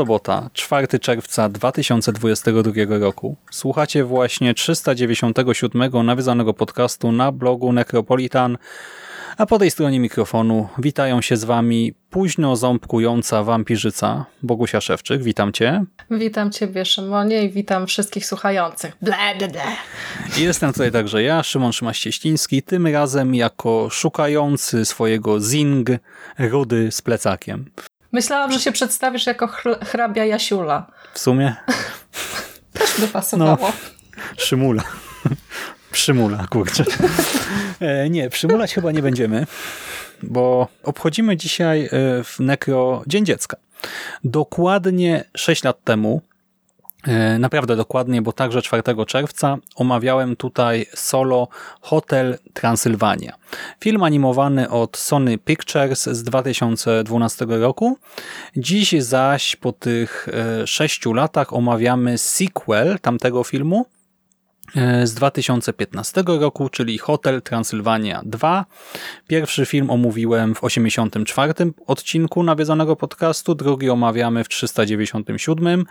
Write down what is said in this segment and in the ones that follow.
Sobota, 4 czerwca 2022 roku. Słuchacie właśnie 397 nawiązanego podcastu na blogu Necropolitan, a po tej stronie mikrofonu witają się z Wami późno ząbkująca wampirzyca Bogusia Szewczyk. Witam Cię. Witam Ciebie Szymonie i witam wszystkich słuchających. Ble, ble, ble. Jestem tutaj także ja, Szymon Szymaś-Cieśliński, tym razem jako szukający swojego zing rudy z plecakiem. Myślałam, że się przedstawisz jako hrabia Jasiula. W sumie? Też by pasowało. No, Szymula. Przymula, kurczę. E, nie, przymulać chyba nie będziemy, bo obchodzimy dzisiaj e, w Nekro Dzień Dziecka. Dokładnie 6 lat temu naprawdę dokładnie, bo także 4 czerwca omawiałem tutaj solo Hotel Transylwania. Film animowany od Sony Pictures z 2012 roku. Dziś zaś po tych 6 e, latach omawiamy sequel tamtego filmu, E, z 2015 roku, czyli Hotel Transylwania 2. Pierwszy film omówiłem w 84 odcinku nawiedzonego podcastu, drugi omawiamy w 397.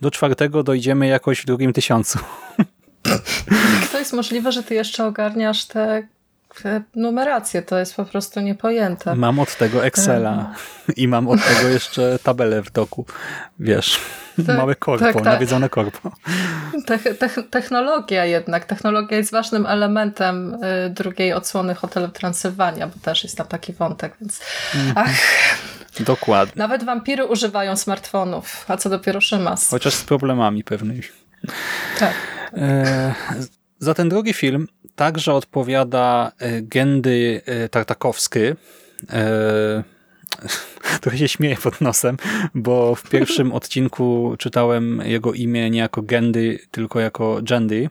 Do czwartego dojdziemy jakoś w drugim tysiącu. To jest możliwe, że ty jeszcze ogarniasz te numerację, to jest po prostu niepojęte. Mam od tego Excela i mam od tego jeszcze tabelę w doku, wiesz. Tak, Małe korpo, tak, tak. nawiedzone korpo. technologia jednak. Technologia jest ważnym elementem y, drugiej odsłony hotelu Transylwania, bo też jest tam taki wątek, więc mm. ach. Dokładnie. Nawet wampiry używają smartfonów, a co dopiero Szymas. Chociaż z problemami pewnymi. Tak. E, za ten drugi film także odpowiada e, Gendy e, Tartakowski, e, trochę się śmieję pod nosem, bo w pierwszym odcinku czytałem jego imię nie jako Gendy, tylko jako Gendy,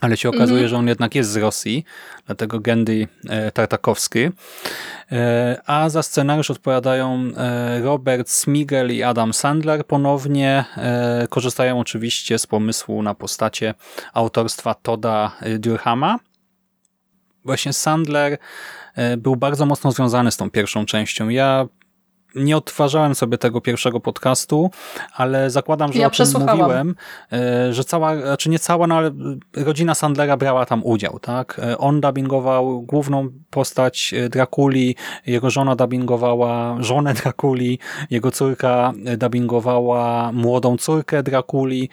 ale się okazuje, mm -hmm. że on jednak jest z Rosji, dlatego Gendy e, Tartakowski. E, a za scenariusz odpowiadają e, Robert Smigel i Adam Sandler ponownie. Korzystają oczywiście z pomysłu na postacie autorstwa Toda Durhama. Właśnie Sandler był bardzo mocno związany z tą pierwszą częścią. Ja nie odtwarzałem sobie tego pierwszego podcastu, ale zakładam, że ja o tym mówiłem, e, że cała, znaczy nie cała, no ale rodzina Sandlera brała tam udział, tak? E, on dubbingował główną postać e, Drakuli, jego żona dubbingowała żonę Drakuli, jego córka dubbingowała młodą córkę Drakuli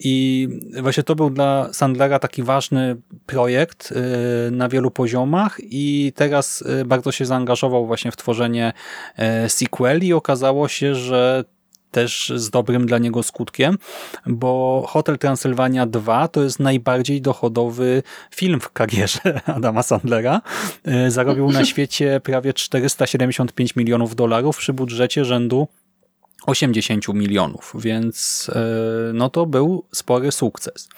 i właśnie to był dla Sandlera taki ważny projekt na wielu poziomach i teraz bardzo się zaangażował właśnie w tworzenie sequeli okazało się, że też z dobrym dla niego skutkiem, bo Hotel Transylwania 2 to jest najbardziej dochodowy film w karierze Adama Sandlera. E, zarobił na świecie prawie 475 milionów dolarów przy budżecie rzędu 80 milionów, więc e, no to był spory sukces.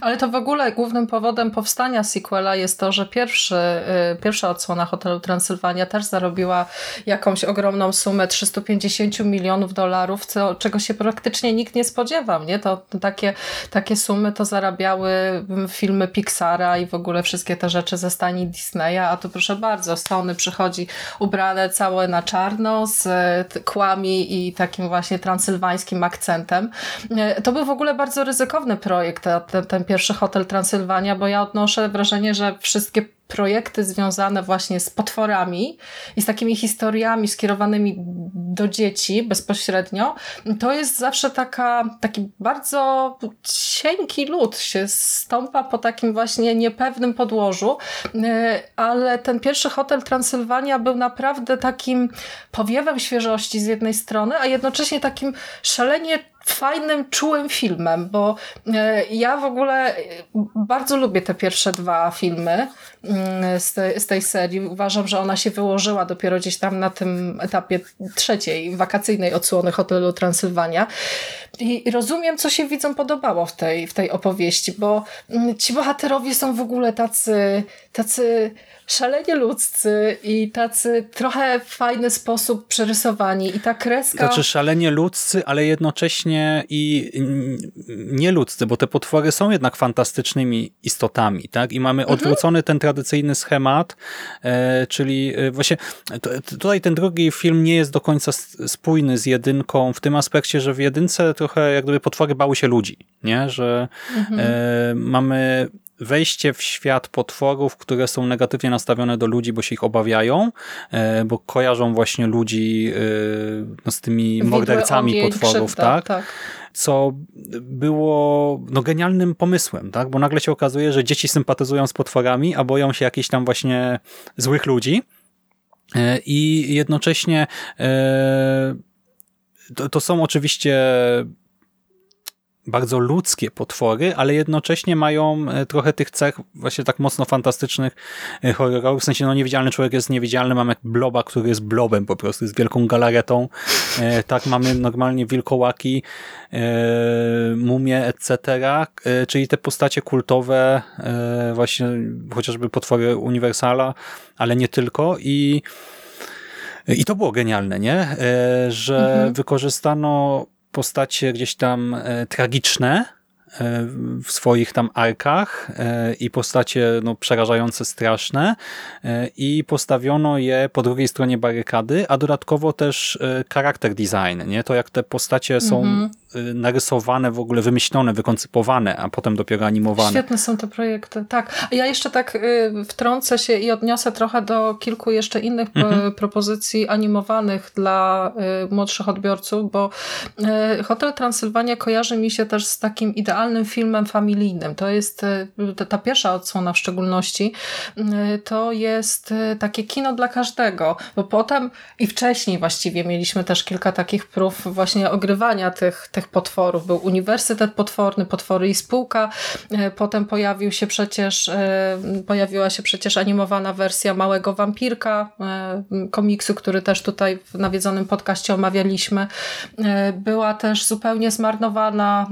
Ale to w ogóle głównym powodem powstania sequela jest to, że pierwszy, y, pierwsza odsłona Hotelu Transylwania też zarobiła jakąś ogromną sumę 350 milionów dolarów, co, czego się praktycznie nikt nie spodziewał. Nie? To, takie, takie sumy to zarabiały filmy Pixara i w ogóle wszystkie te rzeczy ze stani Disneya, a tu proszę bardzo, Sony przychodzi ubrane całe na czarno z kłami i takim właśnie transylwańskim akcentem. Y, to był w ogóle bardzo ryzykowny projekt, ten, ten pierwszy hotel Transylwania, bo ja odnoszę wrażenie, że wszystkie projekty związane właśnie z potworami i z takimi historiami skierowanymi do dzieci bezpośrednio, to jest zawsze taka, taki bardzo cienki lód się stąpa po takim właśnie niepewnym podłożu, e, ale ten pierwszy hotel Transylwania był naprawdę takim powiewem świeżości z jednej strony, a jednocześnie takim szalenie fajnym, czułym filmem, bo e, ja w ogóle e, bardzo lubię te pierwsze dwa filmy mm, z, te, z tej serii. Uważam, że ona się wyłożyła dopiero gdzieś tam na tym etapie trzeciej, wakacyjnej odsłony hotelu Transylwania. I rozumiem, co się widzom podobało w tej, w tej opowieści, bo mm, ci bohaterowie są w ogóle tacy, tacy szalenie ludzcy i tacy trochę w fajny sposób przerysowani i ta kreska... Znaczy szalenie ludzcy, ale jednocześnie i nie ludzcy, bo te potwory są jednak fantastycznymi istotami, tak? I mamy mhm. odwrócony ten tradycyjny schemat, e, czyli e, właśnie tutaj ten drugi film nie jest do końca spójny z jedynką w tym aspekcie, że w jedynce trochę jak gdyby potwory bały się ludzi, nie? Że mhm. e, mamy wejście w świat potworów, które są negatywnie nastawione do ludzi, bo się ich obawiają, e, bo kojarzą właśnie ludzi e, no, z tymi mordercami potworów, krzywda, tak? tak? Co było no, genialnym pomysłem, tak? Bo nagle się okazuje, że dzieci sympatyzują z potworami, a boją się jakichś tam właśnie złych ludzi. E, I jednocześnie to, to są oczywiście bardzo ludzkie potwory, ale jednocześnie mają e, trochę tych cech właśnie tak mocno fantastycznych e, horrorów. W sensie, no niewidzialny człowiek jest niewidzialny, mamy bloba, który jest blobem po prostu, z wielką galaretą. E, tak, mamy normalnie wilkołaki, mumie, etc. Czyli te postacie kultowe, właśnie chociażby potwory Uniwersala, ale nie tylko. I i to było genialne, nie? Że mhm. wykorzystano postacie gdzieś tam e, tragiczne, E, w swoich tam arkach e, i postacie no, przerażające, straszne i postawiono je po drugiej stronie barykady, a dodatkowo też charakter design, nie? To jak te postacie są mhm. Narysowane, w ogóle wymyślone, wykoncypowane, a potem dopiero animowane. Świetne są te projekty, tak. Ja jeszcze tak y, wtrącę się i odniosę trochę do kilku jeszcze innych mhm. propozycji animowanych dla y, młodszych odbiorców, bo y, Hotel Transylwania kojarzy mi się też z takim idealnym filmem familijnym. To jest ta pierwsza odsłona w szczególności. To jest takie kino dla każdego, bo potem i wcześniej właściwie mieliśmy też kilka takich prób właśnie ogrywania tych, tych potworów. Był Uniwersytet Potworny, Potwory i Spółka. Potem pojawił się przecież, pojawiła się przecież animowana wersja Małego Wampirka, komiksu, który też tutaj w nawiedzonym podcaście omawialiśmy. Była też zupełnie zmarnowana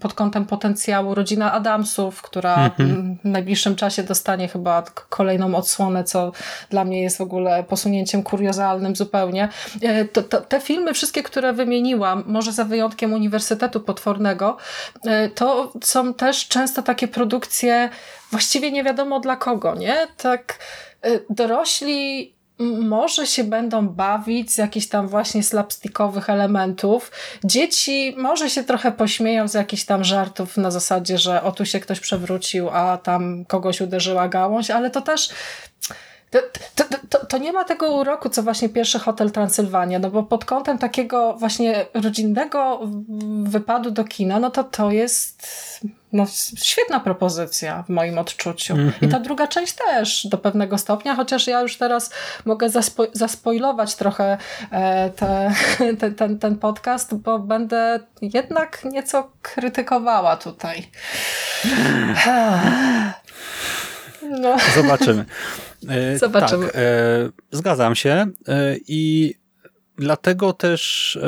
pod kątem potencjału rodzina Adamsów, która mhm. w najbliższym czasie dostanie chyba kolejną odsłonę, co dla mnie jest w ogóle posunięciem kuriozalnym zupełnie. E, to, to, te filmy, wszystkie, które wymieniłam, może za wyjątkiem Uniwersytetu Potwornego, e, to są też często takie produkcje właściwie nie wiadomo dla kogo, nie? Tak e, dorośli może się będą bawić z jakichś tam właśnie slapstickowych elementów. Dzieci może się trochę pośmieją z jakichś tam żartów na zasadzie, że o tu się ktoś przewrócił, a tam kogoś uderzyła gałąź, ale to też to, to, to, to, nie ma tego uroku, co właśnie pierwszy Hotel Transylwania, no bo pod kątem takiego właśnie rodzinnego wypadu do kina, no to to jest no, świetna propozycja w moim odczuciu. Mm -hmm. I ta druga część też do pewnego stopnia, chociaż ja już teraz mogę zaspo zaspoilować trochę e, te, te, ten, ten podcast, bo będę jednak nieco krytykowała tutaj. No. Zobaczymy. E, Zobaczymy. Tak, e, zgadzam się e, i dlatego też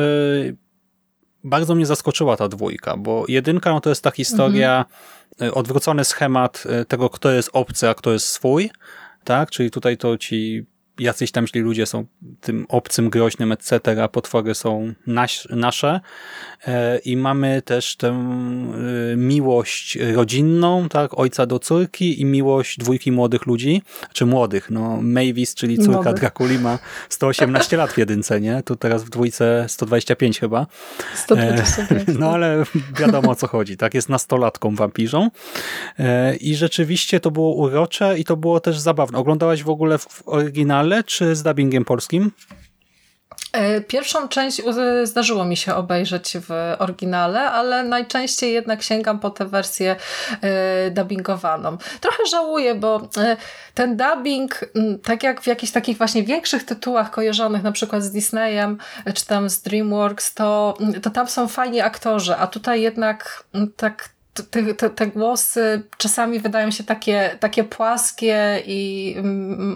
bardzo mnie zaskoczyła ta dwójka, bo jedynka no to jest ta historia, mhm. odwrócony schemat tego, kto jest obcy, a kto jest swój, tak? Czyli tutaj to ci jacyś tam źli ludzie są tym obcym, groźnym, etc., potwory są nasz, nasze i mamy też tę e, miłość rodzinną, tak, ojca do córki i miłość dwójki młodych ludzi, czy młodych, no Mavis, czyli córka Młody. Drakuli ma 118 lat w jedynce, nie? Tu teraz w dwójce 125 chyba. 125. No ale wiadomo o co chodzi, tak, jest nastolatką wampirzą i rzeczywiście to było urocze i to było też zabawne. Oglądałaś w ogóle w oryginale, czy z dubbingiem polskim? E, pierwszą część zdarzyło mi się obejrzeć w oryginale, ale najczęściej jednak sięgam po tę wersję e, dubbingowaną. Trochę żałuję, bo e, ten dubbing, tak jak w jakichś takich właśnie większych tytułach kojarzonych na przykład z Disneyem, czy tam z DreamWorks, to, to tam są fajni aktorzy, a tutaj jednak tak te, te, te, głosy czasami wydają się takie, takie płaskie i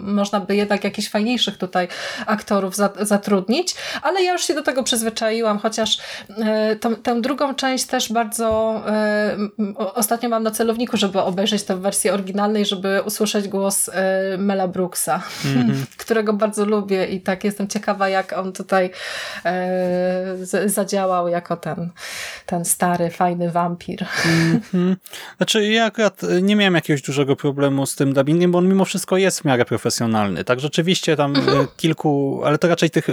można by jednak jakichś fajniejszych tutaj aktorów za, zatrudnić, ale ja już się do tego przyzwyczaiłam, chociaż e, tą, tę drugą część też bardzo e, ostatnio mam na celowniku, żeby obejrzeć tę wersję oryginalnej, żeby usłyszeć głos e, Mela Brooksa, mm -hmm. którego bardzo lubię i tak jestem ciekawa, jak on tutaj zadziałał jako ten, ten stary, fajny wampir. Mm. Mhm. Znaczy ja akurat e, nie miałem jakiegoś dużego problemu z tym dubbingiem, bo on mimo wszystko jest w miarę profesjonalny. Tak rzeczywiście tam mhm. kilku, ale to raczej tych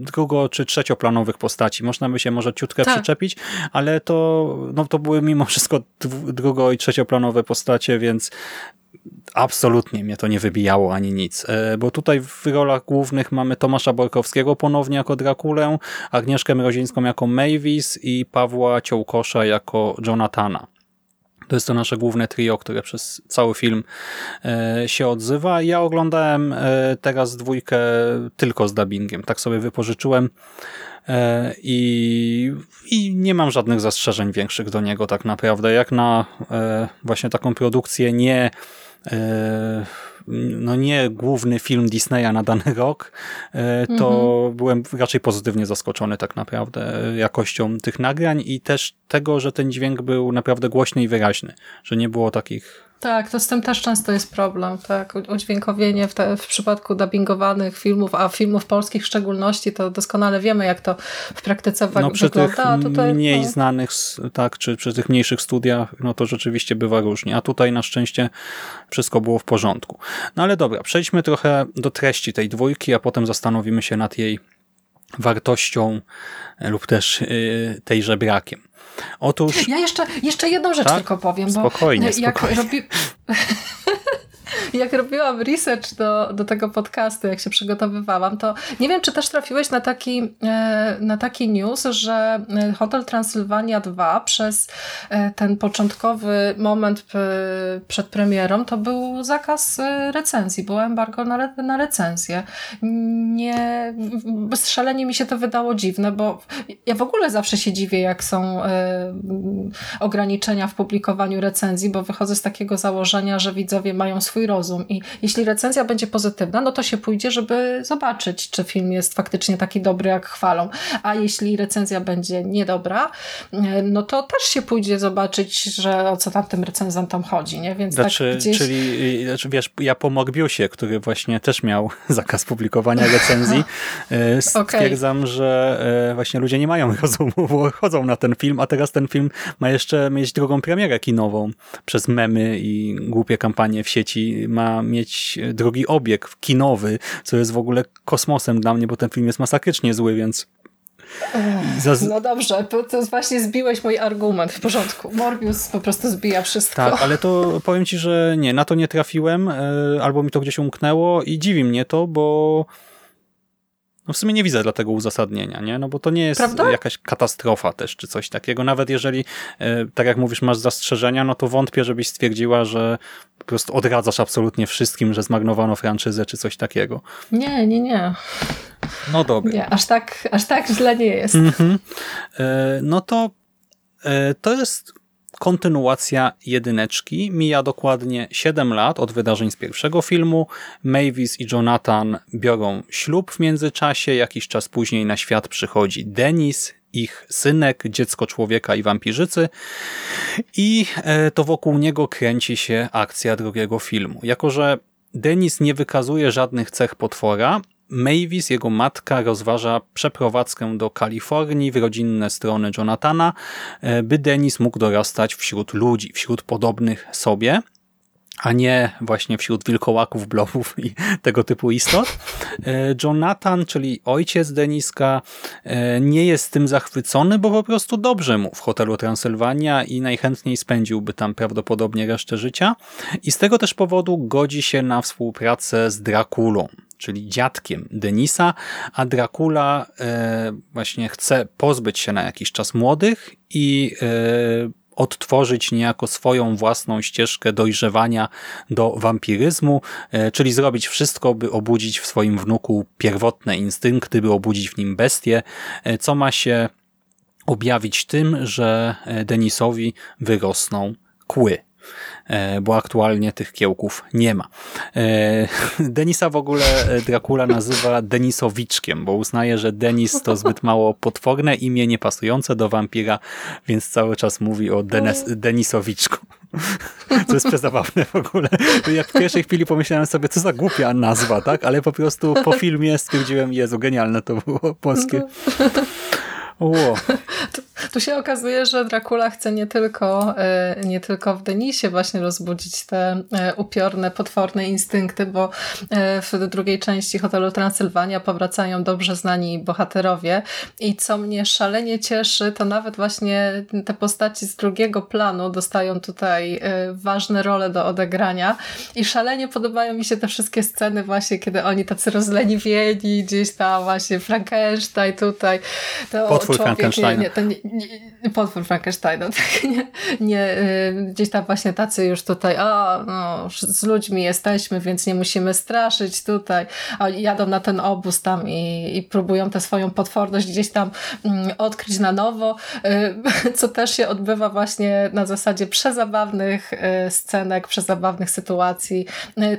drugo- czy trzecioplanowych postaci. Można by się może ciutkę tak. przyczepić, ale to, no, to były mimo wszystko drugo- i trzecioplanowe postacie, więc absolutnie mnie to nie wybijało ani nic, e, bo tutaj w rolach głównych mamy Tomasza Borkowskiego ponownie jako Drakulę, Agnieszkę Mrozińską jako Mavis i Pawła Ciołkosza jako Jonathana. To jest to nasze główne trio, które przez cały film e, się odzywa. Ja oglądałem e, teraz dwójkę tylko z dubbingiem. Tak sobie wypożyczyłem i, i nie mam żadnych zastrzeżeń większych do niego tak naprawdę. Jak na właśnie taką produkcję nie no nie główny film Disneya na dany rok, e, to mhm. byłem raczej pozytywnie zaskoczony tak naprawdę jakością tych nagrań i też tego, że ten dźwięk był naprawdę głośny i wyraźny, że nie było takich tak, to z tym też często jest problem. Tak? Udźwiękowienie w, te, w przypadku dubbingowanych filmów, a filmów polskich w szczególności, to doskonale wiemy, jak to w praktyce no, przy wygląda. Tych tutaj, mniej no... znanych, tak, czy przy tych mniejszych studiach, no to rzeczywiście bywa różnie. A tutaj na szczęście wszystko było w porządku. No ale dobra, przejdźmy trochę do treści tej dwójki, a potem zastanowimy się nad jej wartością lub też yy, tejże brakiem. Otóż... Ja jeszcze, jeszcze jedną rzecz tak? tylko powiem. Spokojnie, bo jak spokojnie. Robi... jak robiłam research do, do tego podcastu, jak się przygotowywałam, to nie wiem, czy też trafiłeś na taki, e, na taki news, że e, Hotel Transylwania 2 przez e, ten początkowy moment przed premierą to był zakaz recenzji, było embargo na, na recenzję. Nie, strzelenie mi się to wydało dziwne, bo ja w ogóle zawsze się dziwię, jak są ograniczenia w publikowaniu recenzji, bo wychodzę z takiego założenia, że widzowie mają swój rozum i jeśli recenzja będzie pozytywna, no to się pójdzie, żeby zobaczyć, czy film jest faktycznie taki dobry, jak chwalą. A jeśli recenzja będzie niedobra, e, no to też się pójdzie zobaczyć, że o co tam tym recenzentom chodzi, nie? Więc znaczy, tak gdzieś... Czyli, znaczy, wiesz, ja po Morbiusie, który właśnie też miał zakaz publikowania recenzji, e, stwierdzam, okay. że e, właśnie ludzie nie mają rozumu, bo chodzą na ten film, a teraz ten film ma jeszcze mieć drugą premierę kinową przez memy i głupie kampanie w sieci ma mieć drugi obieg kinowy, co jest w ogóle kosmosem dla mnie, bo ten film jest masakrycznie zły, więc no dobrze, to, to, właśnie zbiłeś mój argument w porządku. Morbius po prostu zbija wszystko. Tak, ale to powiem ci, że nie, na to nie trafiłem, e, albo mi to gdzieś umknęło i dziwi mnie to, bo no w sumie nie widzę dla tego uzasadnienia, nie? No bo to nie jest Prawda? jakaś katastrofa też, czy coś takiego. Nawet jeżeli, e, tak jak mówisz, masz zastrzeżenia, no to wątpię, żebyś stwierdziła, że po prostu odradzasz absolutnie wszystkim, że zmagnowano franczyzę, czy coś takiego. Nie, nie, nie. No dobra. Nie, aż tak, aż tak źle nie jest. Mhm. E, no to e, to jest kontynuacja jedyneczki. Mija dokładnie 7 lat od wydarzeń z pierwszego filmu. Mavis i Jonathan biorą ślub w międzyczasie. Jakiś czas później na świat przychodzi Denis, ich synek, dziecko człowieka i wampirzycy i e, to wokół niego kręci się akcja drugiego filmu. Jako, że Denis nie wykazuje żadnych cech potwora, Mavis, jego matka, rozważa przeprowadzkę do Kalifornii w rodzinne strony Jonathana, e, by Denis mógł dorastać wśród ludzi, wśród podobnych sobie a nie właśnie wśród wilkołaków, blobów i tego typu istot. E, Jonathan, czyli ojciec Deniska, e, nie jest tym zachwycony, bo po prostu dobrze mu w hotelu Transylwania i najchętniej spędziłby tam prawdopodobnie resztę życia. I z tego też powodu godzi się na współpracę z Drakulą, czyli dziadkiem Denisa, a Dracula e, właśnie chce pozbyć się na jakiś czas młodych i odtworzyć niejako swoją własną ścieżkę dojrzewania do wampiryzmu, e, czyli zrobić wszystko, by obudzić w swoim wnuku pierwotne instynkty, by obudzić w nim bestię, e, co ma się objawić tym, że e, Denisowi wyrosną kły. E, bo aktualnie tych kiełków nie ma. E, Denisa w ogóle e, Dracula nazywa Denisowiczkiem, bo uznaje, że Denis to zbyt mało potworne imię, niepasujące do wampira, więc cały czas mówi o Denes, Denisowiczku. Co jest przezabawne w ogóle. Jak w pierwszej chwili pomyślałem sobie, co za głupia nazwa, tak? Ale po prostu po filmie stwierdziłem, Jezu, genialne to było polskie. Tu, tu, się okazuje, że Dracula chce nie tylko, e, nie tylko w Denisie właśnie rozbudzić te e, upiorne, potworne instynkty, bo e, w drugiej części Hotelu Transylwania powracają dobrze znani bohaterowie. I co mnie szalenie cieszy, to nawet właśnie te postaci z drugiego planu dostają tutaj ważne role do odegrania. I szalenie podobają mi się te wszystkie sceny właśnie, kiedy oni tacy rozleniwieni, gdzieś tam właśnie Frankenstein tutaj, to potwór Frankensteina. Nie, nie, nie, nie, potwór Frankensteina, tak, nie, nie, y, gdzieś tam właśnie tacy już tutaj, o, no, z ludźmi jesteśmy, więc nie musimy straszyć tutaj, a jadą na ten obóz tam i, i próbują tę swoją potworność gdzieś tam mm, odkryć na nowo, y, co też się odbywa właśnie na zasadzie przezabawnych y, scenek, przezabawnych sytuacji.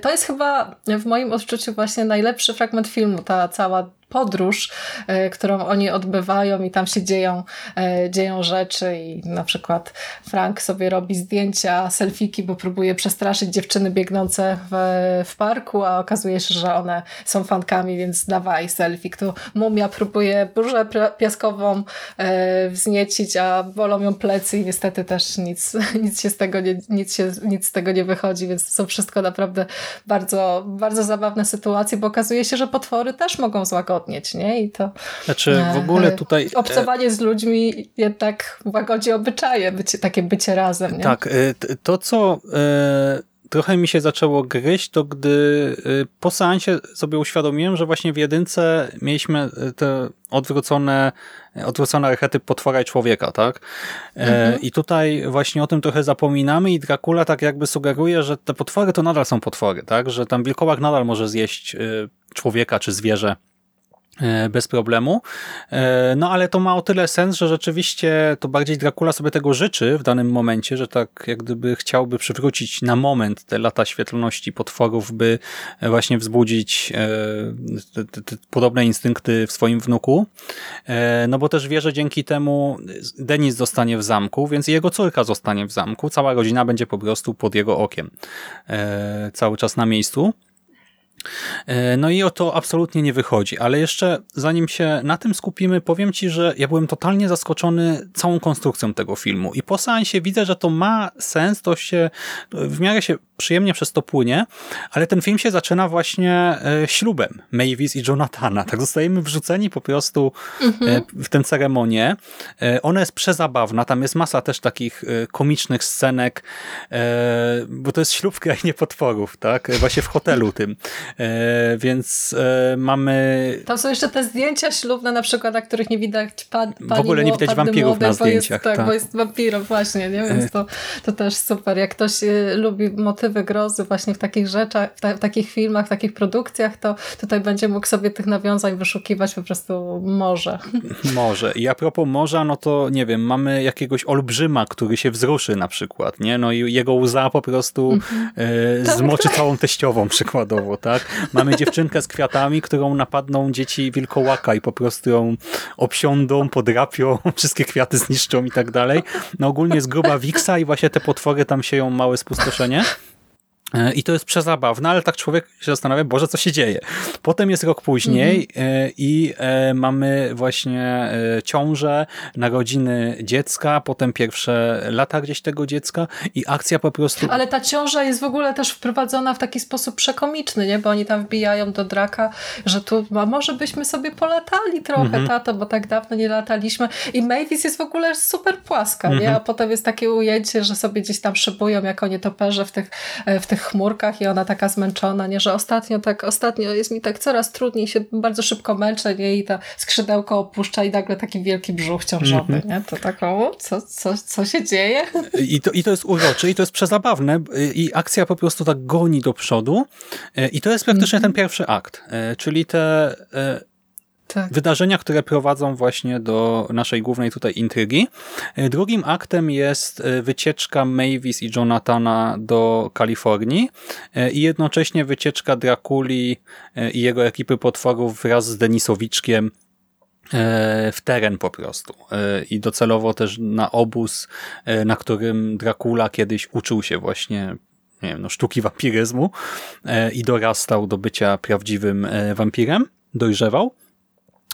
To jest chyba w moim odczuciu właśnie najlepszy fragment filmu, ta cała podróż, e, którą oni odbywają i tam się dzieją, e, dzieją rzeczy i na przykład Frank sobie robi zdjęcia, selfiki, bo próbuje przestraszyć dziewczyny biegnące w, w parku, a okazuje się, że one są fankami, więc dawaj selfie. Tu mumia próbuje burzę piaskową e, wzniecić, a bolą ją plecy i niestety też nic, nic się z tego nie, nic, się, nic z tego nie wychodzi, więc to są wszystko naprawdę bardzo, bardzo zabawne sytuacje, bo okazuje się, że potwory też mogą złagodzić uzgodnić, nie? I to... Znaczy w ogóle tutaj... E, obcowanie z ludźmi jednak łagodzi obyczaje, bycie, takie bycie razem, nie? Tak, e, to co e, trochę mi się zaczęło gryźć, to gdy po seansie sobie uświadomiłem, że właśnie w jedynce mieliśmy te odwrócone, odwrócone archetyp potwora i człowieka, tak? Mhm. I tutaj właśnie o tym trochę zapominamy i Dracula tak jakby sugeruje, że te potwory to nadal są potwory, tak? Że tam wilkołak nadal może zjeść człowieka czy zwierzę E, bez problemu. E, no ale to ma o tyle sens, że rzeczywiście to bardziej Dracula sobie tego życzy w danym momencie, że tak jak gdyby chciałby przywrócić na moment te lata świetlności potworów, by właśnie wzbudzić e, te, te, te podobne instynkty w swoim wnuku. No bo też wie, że dzięki temu Denis zostanie w zamku, więc jego córka zostanie w zamku. Cała rodzina będzie po prostu pod jego okiem. Cały czas na miejscu. E, no i o to absolutnie nie wychodzi, ale jeszcze zanim się na tym skupimy, powiem Ci, że ja byłem totalnie zaskoczony całą konstrukcją tego filmu. I po seansie widzę, że to ma sens, to się w miarę się przyjemnie przez to płynie, ale ten film się zaczyna właśnie e, ślubem Mavis i Jonathana. Tak zostajemy wrzuceni po prostu mhm. w tę ceremonię. Ona jest przezabawna, tam jest masa też takich komicznych scenek, bo to jest ślub w krainie potworów, tak? Właśnie w hotelu tym. E, więc e, mamy... Tam są jeszcze te zdjęcia ślubne na przykład, na których nie widać pan, pani W ogóle nie widać wampirów młode, na zdjęciach. Jest, tak, tak, bo jest wampirem właśnie, nie? więc to, to też super. Jak ktoś e, lubi motywy grozy właśnie w takich rzeczach, w, ta, w takich filmach, w takich produkcjach, to tutaj będzie mógł sobie tych nawiązań wyszukiwać po prostu morze. Może. I a propos morza, no to nie wiem, mamy jakiegoś olbrzyma, który się wzruszy na przykład, nie? No i jego łza po prostu -hmm. e, zmoczy tak, tak. całą teściową przykładowo, tak? tak? Mamy dziewczynkę z kwiatami, którą napadną dzieci wilkołaka i po prostu ją obsiądą, podrapią, wszystkie kwiaty zniszczą i tak dalej. No ogólnie jest gruba wiksa i właśnie te potwory tam sieją małe spustoszenie. E, I to jest przezabawne, ale tak człowiek się zastanawia, Boże, co się dzieje? Potem jest rok później mm -hmm. i e, mamy właśnie ciążę, narodziny dziecka, potem pierwsze lata gdzieś tego dziecka i akcja po prostu... Ale ta ciąża jest w ogóle też wprowadzona w taki sposób przekomiczny, nie? Bo oni tam wbijają do draka, że tu a może byśmy sobie polatali trochę, mm -hmm. tato, bo tak dawno nie lataliśmy. I Mavis jest w ogóle super płaska, mm -hmm. nie? Mhm. A potem jest takie ujęcie, że sobie gdzieś tam szybują jako nietoperze w tych, w tych chmurkach i ona taka zmęczona, nie? Że ostatnio tak, ostatnio jest mi tak coraz trudniej, się bardzo szybko męczę, nie? I ta skrzydełko opuszcza i nagle taki wielki brzuch ciążowy, mm -hmm. nie? To taką, co, co, co się dzieje? I to, I to jest urocze i to jest przezabawne i akcja po prostu tak goni do przodu i to jest praktycznie ten pierwszy akt, czyli te tak. wydarzenia, które prowadzą właśnie do naszej głównej tutaj intrygi. Drugim aktem jest e, wycieczka Mavis i Jonathana do Kalifornii e, i jednocześnie wycieczka Drakuli e, i jego ekipy potworów wraz z Denisowiczkiem w teren po prostu. I docelowo też na obóz, na którym Dracula kiedyś uczył się właśnie nie wiem, no, sztuki wampiryzmu i dorastał do bycia prawdziwym wampirem, dojrzewał.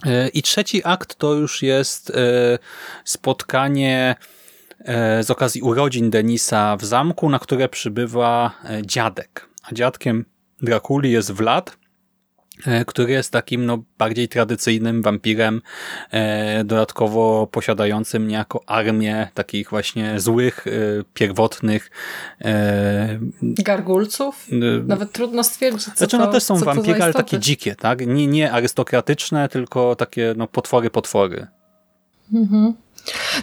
E, I trzeci akt to już jest e, spotkanie e, z okazji urodzin Denisa w zamku, na które przybywa dziadek. A dziadkiem Drakuli jest Vlad, który jest takim no, bardziej tradycyjnym wampirem, e, dodatkowo posiadającym niejako armię takich właśnie złych, e, pierwotnych e, gargulców? E, Nawet trudno stwierdzić, co Znaczy, no też są wampiry, ale takie dzikie, tak? Nie, nie arystokratyczne, tylko takie no, potwory, potwory. Mhm.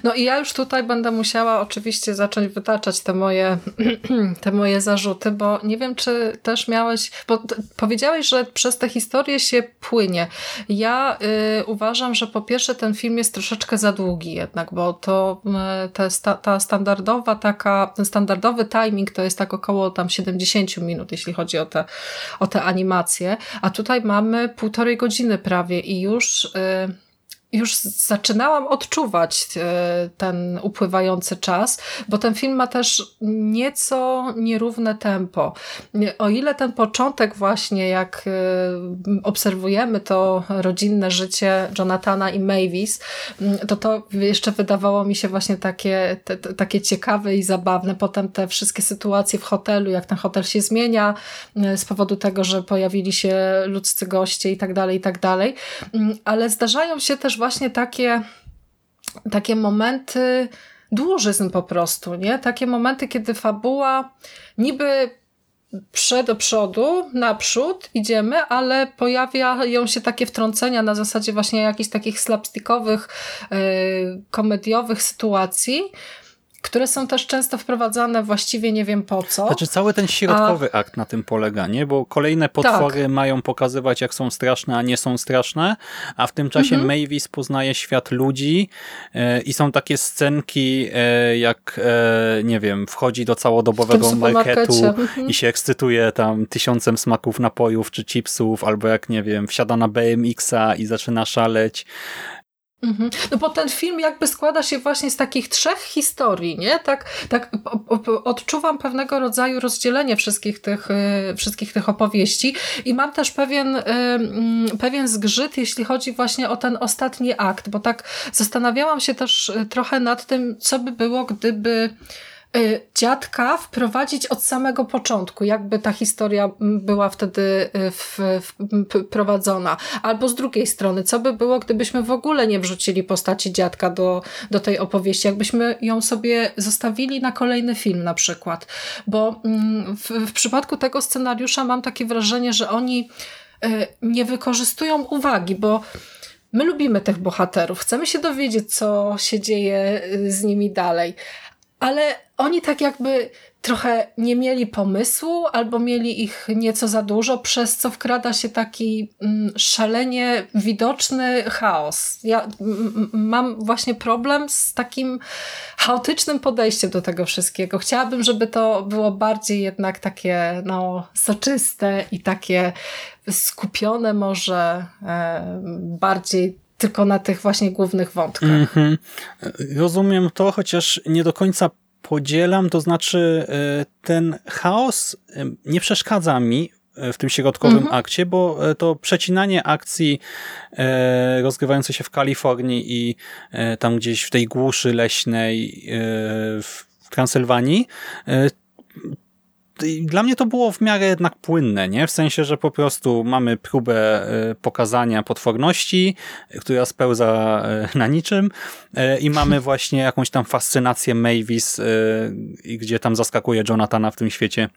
No i ja już tutaj będę musiała oczywiście zacząć wytaczać te moje, te moje zarzuty, bo nie wiem, czy też miałeś, bo powiedziałeś, że przez tę historię się płynie. Ja y, uważam, że po pierwsze ten film jest troszeczkę za długi jednak, bo to y, te sta, ta standardowa taka, ten standardowy timing to jest tak około tam 70 minut, jeśli chodzi o te, o te animacje, a tutaj mamy półtorej godziny prawie i już... Y, już zaczynałam odczuwać e, ten upływający czas, bo ten film ma też nieco nierówne tempo. O ile ten początek właśnie, jak e, obserwujemy to rodzinne życie Jonathana i Mavis, to to jeszcze wydawało mi się właśnie takie, te, takie ciekawe i zabawne. Potem te wszystkie sytuacje w hotelu, jak ten hotel się zmienia z powodu tego, że pojawili się ludzcy goście i tak dalej, i tak dalej. Ale zdarzają się też właśnie takie, takie momenty dłużyzn po prostu, nie? Takie momenty, kiedy fabuła niby przed do przodu, naprzód idziemy, ale pojawiają się takie wtrącenia na zasadzie właśnie jakichś takich slapstickowych, yy, komediowych sytuacji, które są też często wprowadzane właściwie nie wiem po co. Znaczy cały ten środkowy a... akt na tym polega, nie? Bo kolejne potwory tak. mają pokazywać jak są straszne, a nie są straszne, a w tym czasie mhm. Mavis poznaje świat ludzi e, i są takie scenki e, jak, e, nie wiem, wchodzi do całodobowego marketu mhm. i się ekscytuje tam tysiącem smaków napojów czy chipsów, albo jak, nie wiem, wsiada na BMX-a i zaczyna szaleć. Mhm. No bo ten film jakby składa się właśnie z takich trzech historii, nie? Tak, tak odczuwam pewnego rodzaju rozdzielenie wszystkich tych, y, wszystkich tych opowieści i mam też pewien, y, mm, pewien zgrzyt, jeśli chodzi właśnie o ten ostatni akt, bo tak zastanawiałam się też y, trochę nad tym, co by było, gdyby dziadka wprowadzić od samego początku, jakby ta historia była wtedy y, wprowadzona. Albo z drugiej strony, co by było, gdybyśmy w ogóle nie wrzucili postaci dziadka do, do tej opowieści, jakbyśmy ją sobie zostawili na kolejny film na przykład. Bo mm, w, w przypadku tego scenariusza mam takie wrażenie, że oni y, nie wykorzystują uwagi, bo My lubimy tych bohaterów, chcemy się dowiedzieć, co się dzieje z nimi dalej, ale oni tak jakby trochę nie mieli pomysłu albo mieli ich nieco za dużo, przez co wkrada się taki mm, szalenie widoczny chaos. Ja mam właśnie problem z takim chaotycznym podejściem do tego wszystkiego. Chciałabym, żeby to było bardziej jednak takie no, soczyste i takie skupione może e, bardziej tylko na tych właśnie głównych wątkach. Mm -hmm. Rozumiem to, chociaż nie do końca podzielam, to znaczy ten chaos nie przeszkadza mi w tym środkowym mhm. akcie, bo to przecinanie akcji rozgrywającej się w Kalifornii i tam gdzieś w tej głuszy leśnej w Transylwanii dla mnie to było w miarę jednak płynne, nie? W sensie, że po prostu mamy próbę e, pokazania potworności, która spełza e, na niczym e, i mamy właśnie jakąś tam fascynację Mavis, gdzie tam zaskakuje Jonathana w tym świecie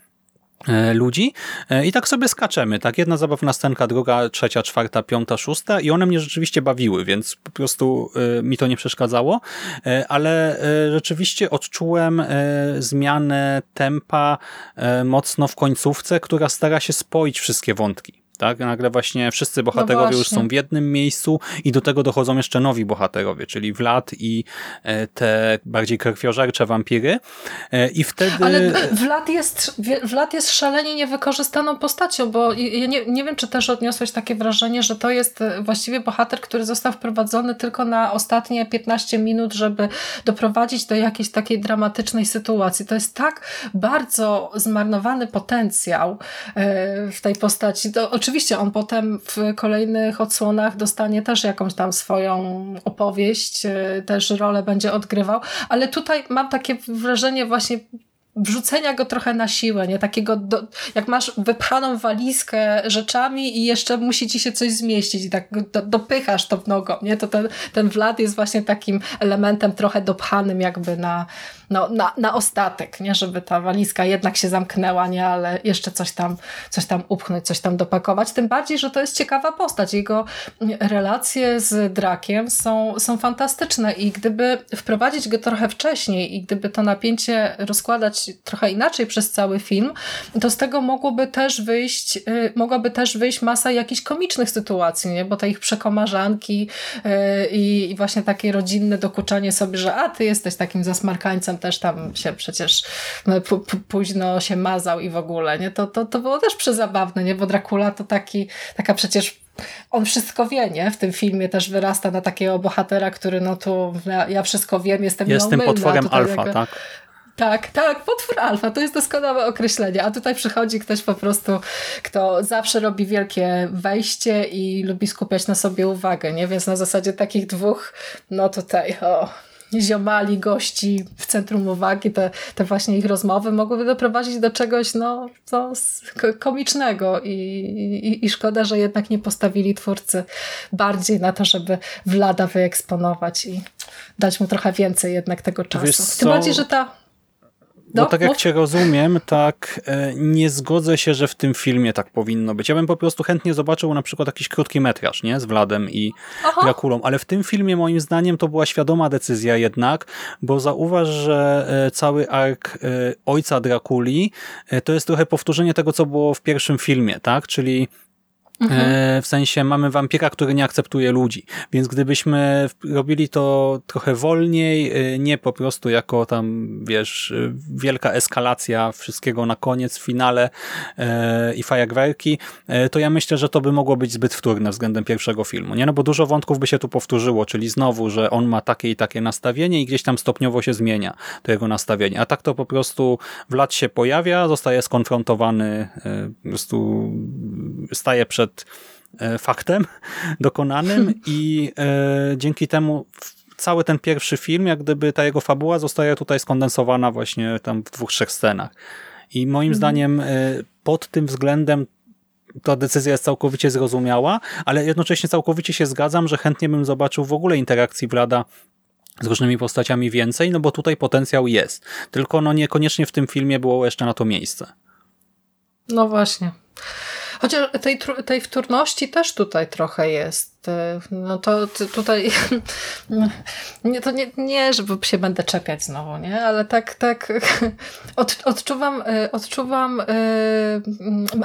ludzi. E, i tak sobie skaczemy, tak? Jedna zabawna scenka, druga, trzecia, czwarta, piąta, szósta i one mnie rzeczywiście bawiły, więc po prostu e, mi to nie przeszkadzało, ale rzeczywiście odczułem zmianę tempa mocno w końcówce, która stara się spoić wszystkie wątki tak? Nagle właśnie wszyscy bohaterowie no już są w jednym miejscu i do tego dochodzą jeszcze nowi bohaterowie, czyli Vlad i e, te bardziej krwiożercze wampiry. E, I wtedy... Ale Vlad jest, Vlad jest szalenie niewykorzystaną postacią, bo ja nie, nie wiem, czy też odniosłeś takie wrażenie, że to jest e, właściwie bohater, który został wprowadzony tylko na ostatnie 15 minut, żeby doprowadzić do jakiejś takiej dramatycznej sytuacji. To jest tak bardzo zmarnowany potencjał w tej postaci. To oczywiście on potem w kolejnych odsłonach dostanie też jakąś tam swoją opowieść, e, też rolę będzie odgrywał, ale tutaj mam takie wrażenie właśnie wrzucenia go trochę na siłę, nie? Takiego, do, jak masz wypchaną walizkę rzeczami i jeszcze musi ci się coś zmieścić i tak do, dopychasz to w nogą, nie? To ten, ten Vlad jest właśnie takim elementem trochę dopchanym jakby na, no, na, na ostatek, nie? Żeby ta walizka jednak się zamknęła, nie? Ale jeszcze coś tam, coś tam upchnąć, coś tam dopakować. Tym bardziej, że to jest ciekawa postać. Jego relacje z Drakiem są, są fantastyczne i gdyby wprowadzić go trochę wcześniej i gdyby to napięcie rozkładać trochę inaczej przez cały film, to z tego mogłoby też wyjść, y, mogłaby też wyjść masa jakichś komicznych sytuacji, nie? bo te ich przekomarzanki y, i właśnie takie rodzinne dokuczanie sobie, że a ty jesteś takim zasmarkańcem, też tam się przecież no, późno się mazał i w ogóle, nie? To, to, to było też przezabawne, nie? bo Dracula to taki, taka przecież on wszystko wie, nie? W tym filmie też wyrasta na takiego bohatera, który no tu ja, ja wszystko wiem, jestem Jestem potworem alfa, jakby, tak? Tak, tak, potwór alfa, to jest doskonałe określenie, a tutaj przychodzi ktoś po prostu, kto zawsze robi wielkie wejście i lubi skupiać na sobie uwagę, nie? Więc na zasadzie takich dwóch, no tutaj, o, ziomali, gości w centrum uwagi, te, te właśnie ich rozmowy mogłyby doprowadzić do czegoś no, to komicznego I, i, i szkoda, że jednak nie postawili twórcy bardziej na to, żeby Vlada wyeksponować i dać mu trochę więcej jednak tego czasu. Tym bardziej, że ta no, bo tak jak cię rozumiem, tak e, nie zgodzę się, że w tym filmie tak powinno być. Ja bym po prostu chętnie zobaczył na przykład jakiś krótki metraż, nie? Z Wladem i Aha. Drakulą, ale w tym filmie moim zdaniem to była świadoma decyzja jednak, bo zauważ, że e, cały ark e, ojca Drakuli to jest trochę powtórzenie tego, co było w pierwszym filmie, tak? Czyli Mhm. E, w sensie mamy wampira, który nie akceptuje ludzi. Więc gdybyśmy robili to trochę wolniej, e, nie po prostu jako tam, wiesz, e, wielka eskalacja wszystkiego na koniec, w finale i fajerwerki, to ja myślę, że to by mogło być zbyt wtórne względem pierwszego filmu. Nie? No bo dużo wątków by się tu powtórzyło, czyli znowu, że on ma takie i takie nastawienie i gdzieś tam stopniowo się zmienia to jego nastawienie. A tak to po prostu Vlad się pojawia, zostaje skonfrontowany, po prostu staje przed przed e, faktem dokonanym i e, dzięki temu cały ten pierwszy film, jak gdyby ta jego fabuła zostaje tutaj skondensowana właśnie tam w dwóch, trzech scenach. I moim mhm. zdaniem e, pod tym względem ta decyzja jest całkowicie zrozumiała, ale jednocześnie całkowicie się zgadzam, że chętnie bym zobaczył w ogóle interakcji Vlada z różnymi postaciami więcej, no bo tutaj potencjał jest. Tylko no niekoniecznie w tym filmie było jeszcze na to miejsce. No właśnie. Chociaż tej, tej wtórności też tutaj trochę jest. No to tutaj nie, to nie, nie, żeby się będę czepiać znowu, nie? Ale tak, tak od, odczuwam, e, odczuwam e,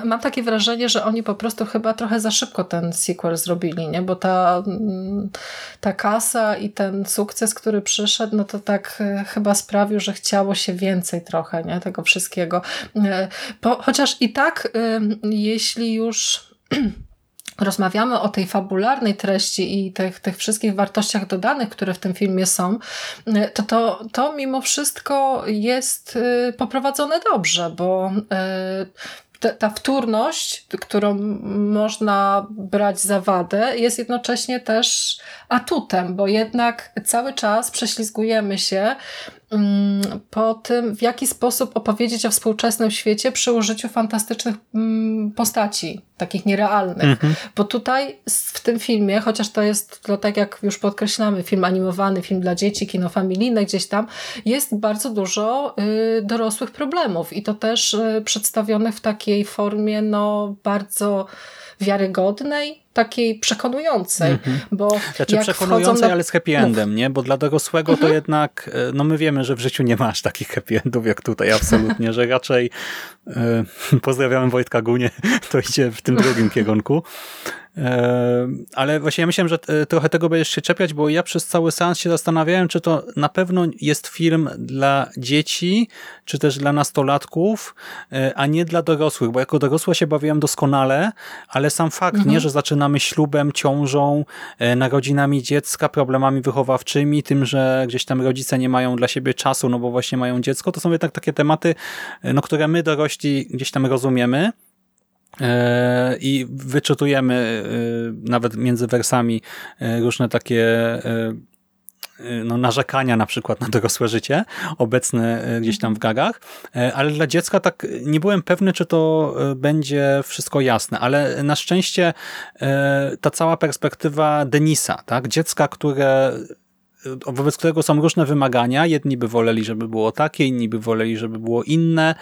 mam takie wrażenie, że oni po prostu chyba trochę za szybko ten sequel zrobili, nie? Bo ta, ta kasa i ten sukces, który przyszedł, no to tak chyba sprawił, że chciało się więcej trochę, nie? Tego wszystkiego. Chociaż i tak, jeśli już rozmawiamy o tej fabularnej treści i tych, tych wszystkich wartościach dodanych, które w tym filmie są, to, to, to mimo wszystko jest y, poprowadzone dobrze, bo y, ta, ta wtórność, którą można brać za wadę, jest jednocześnie też atutem, bo jednak cały czas prześlizgujemy się po tym, w jaki sposób opowiedzieć o współczesnym świecie przy użyciu fantastycznych mm, postaci, takich nierealnych. Mhm. Bo tutaj w tym filmie, chociaż to jest, to tak jak już podkreślamy, film animowany, film dla dzieci, kino familijne gdzieś tam, jest bardzo dużo y, dorosłych problemów i to też y, przedstawionych w takiej formie no bardzo wiarygodnej, takiej przekonującej. -hmm. Bo znaczy przekonującej, na... ale z happy endem, nie? Bo dla dorosłego to mhm. jednak, e, no my wiemy, że w życiu nie masz takich happy endów jak tutaj, absolutnie, że raczej e, pozdrawiamy Wojtka Gunie, to idzie w tym drugim kierunku. Ale właśnie ja myślałem, że e, trochę tego będziesz się czepiać, bo ja przez cały seans się zastanawiałem, czy to na pewno jest film dla dzieci, czy też dla nastolatków, e, a nie dla dorosłych, bo jako dorosła się bawiłem doskonale, ale sam fakt, mhm. nie, że zaczynamy ślubem, ciążą, e, narodzinami dziecka, problemami wychowawczymi, tym, że gdzieś tam rodzice nie mają dla siebie czasu, no bo właśnie mają dziecko, to są jednak takie tematy, no, które my dorośli gdzieś tam rozumiemy, E, i wyczytujemy e, nawet między wersami e, różne takie no, narzekania na przykład na dorosłe życie, obecne gdzieś tam w gagach, ale dla dziecka tak nie byłem pewny, czy to będzie wszystko jasne, ale na szczęście ta cała perspektywa Denisa, tak? dziecka, które wobec którego są różne wymagania. Jedni by woleli, żeby było takie, inni by woleli, żeby było inne.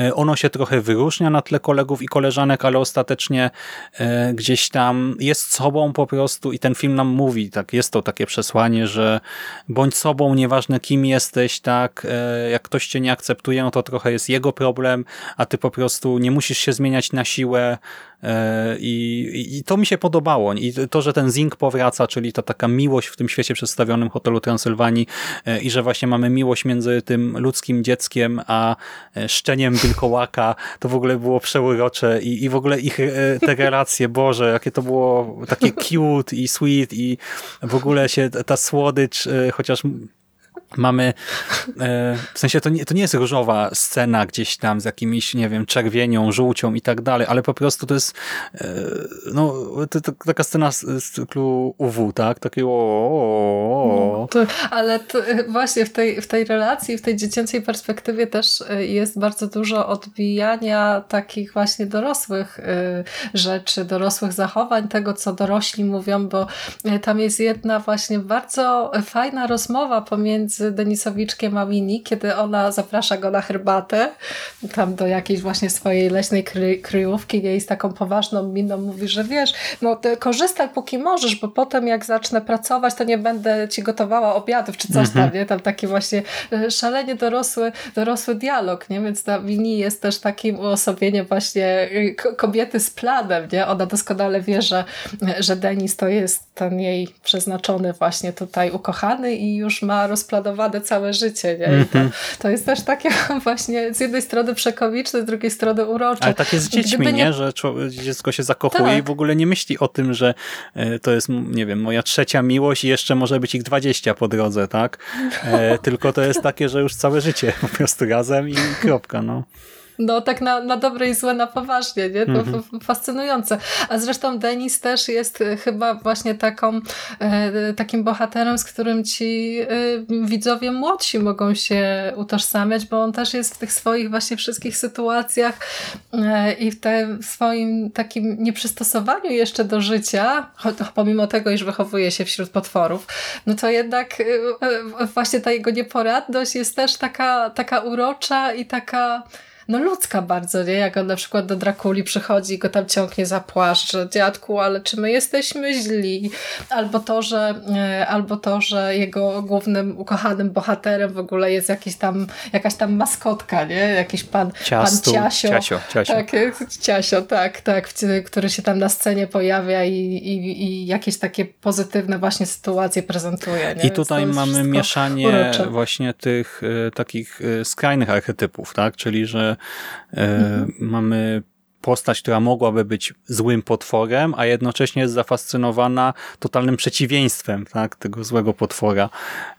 E, ono się trochę wyróżnia na tle kolegów i koleżanek, ale ostatecznie e, gdzieś tam jest sobą po prostu i ten film nam mówi, tak, jest to takie przesłanie, że bądź sobą, nieważne kim jesteś, tak, e, jak ktoś cię nie akceptuje, no to trochę jest jego problem, a ty po prostu nie musisz się zmieniać na siłę, i, i to mi się podobało. I to, że ten Zing powraca, czyli ta taka miłość w tym świecie przedstawionym hotelu Transylwanii e, i że właśnie mamy miłość między tym ludzkim dzieckiem a e, szczeniem wilkołaka, to w ogóle było przeurocze i, i w ogóle ich e, te relacje, Boże, jakie to było takie cute i sweet i w ogóle się ta słodycz, chociaż Mamy, e, w sensie to nie, to nie jest różowa scena gdzieś tam z jakimiś, nie wiem, czerwienią, żółcią i tak dalej, ale po prostu to jest e, no, to, to, taka scena z, z cyklu UW, tak? Takie o, o, o. No, to, ale to właśnie w tej, w tej relacji, w tej dziecięcej perspektywie też e, jest bardzo dużo odbijania takich właśnie dorosłych rzeczy, dorosłych zachowań, tego co dorośli mówią, bo tam jest jedna właśnie bardzo fajna rozmowa pomiędzy z Denisowiczkiem a Winnie, kiedy ona zaprasza go na herbatę, tam do jakiejś właśnie swojej leśnej kry kryjówki, jej z taką poważną miną mówi, że wiesz, no korzystaj póki możesz, bo potem jak zacznę pracować, to nie będę ci gotowała obiadów czy coś tam, mhm. nie? Tam taki właśnie e, szalenie dorosły, dorosły dialog, nie? Więc ta Winnie jest też takim uosobieniem właśnie e, kobiety z planem, nie? Ona doskonale wie, że, że Denis to jest ten jej przeznaczony właśnie tutaj ukochany i już ma rozplanowane całe życie. Nie? To, mhm. to, jest też takie właśnie z jednej strony przekomiczne, z drugiej strony urocze. Ale tak jest z dziećmi, nie... nie? że dziecko się zakochuje tak. i w ogóle nie myśli o tym, że e, to jest, nie wiem, moja trzecia miłość i jeszcze może być ich dwadzieścia po drodze, tak? E, tylko to jest takie, że już całe życie po prostu razem i kropka, no. No tak na, na dobre i złe, na poważnie, nie? To -hmm. fascynujące. A zresztą Denis też jest e, chyba właśnie taką, e, takim bohaterem, z którym ci e, widzowie młodsi mogą się utożsamiać, bo on też jest w tych swoich właśnie wszystkich sytuacjach i w tym swoim takim nieprzystosowaniu jeszcze do życia, pomimo tego, iż wychowuje się wśród potworów, no to jednak właśnie ta jego nieporadność jest też taka, taka urocza i taka no ludzka bardzo, nie? Jak on na przykład do Drakuli przychodzi i go tam ciągnie za płaszcz, dziadku, ale czy my jesteśmy źli? Albo to, że, e, albo to, że jego głównym ukochanym bohaterem w ogóle jest jakiś tam, jakaś tam maskotka, nie? Jakiś pan, Ciastu, pan Ciasio. Ciasio, Ciasio. Tak, Ciasio, tak, tak, który się tam na scenie pojawia i, i, i jakieś takie pozytywne właśnie sytuacje prezentuje. Nie? I tutaj mamy mieszanie urocze. właśnie tych y, takich y, skrajnych archetypów, tak? Czyli, że mhm. mamy postać, która mogłaby być złym potworem, a jednocześnie jest zafascynowana totalnym przeciwieństwem tak, tego złego potwora.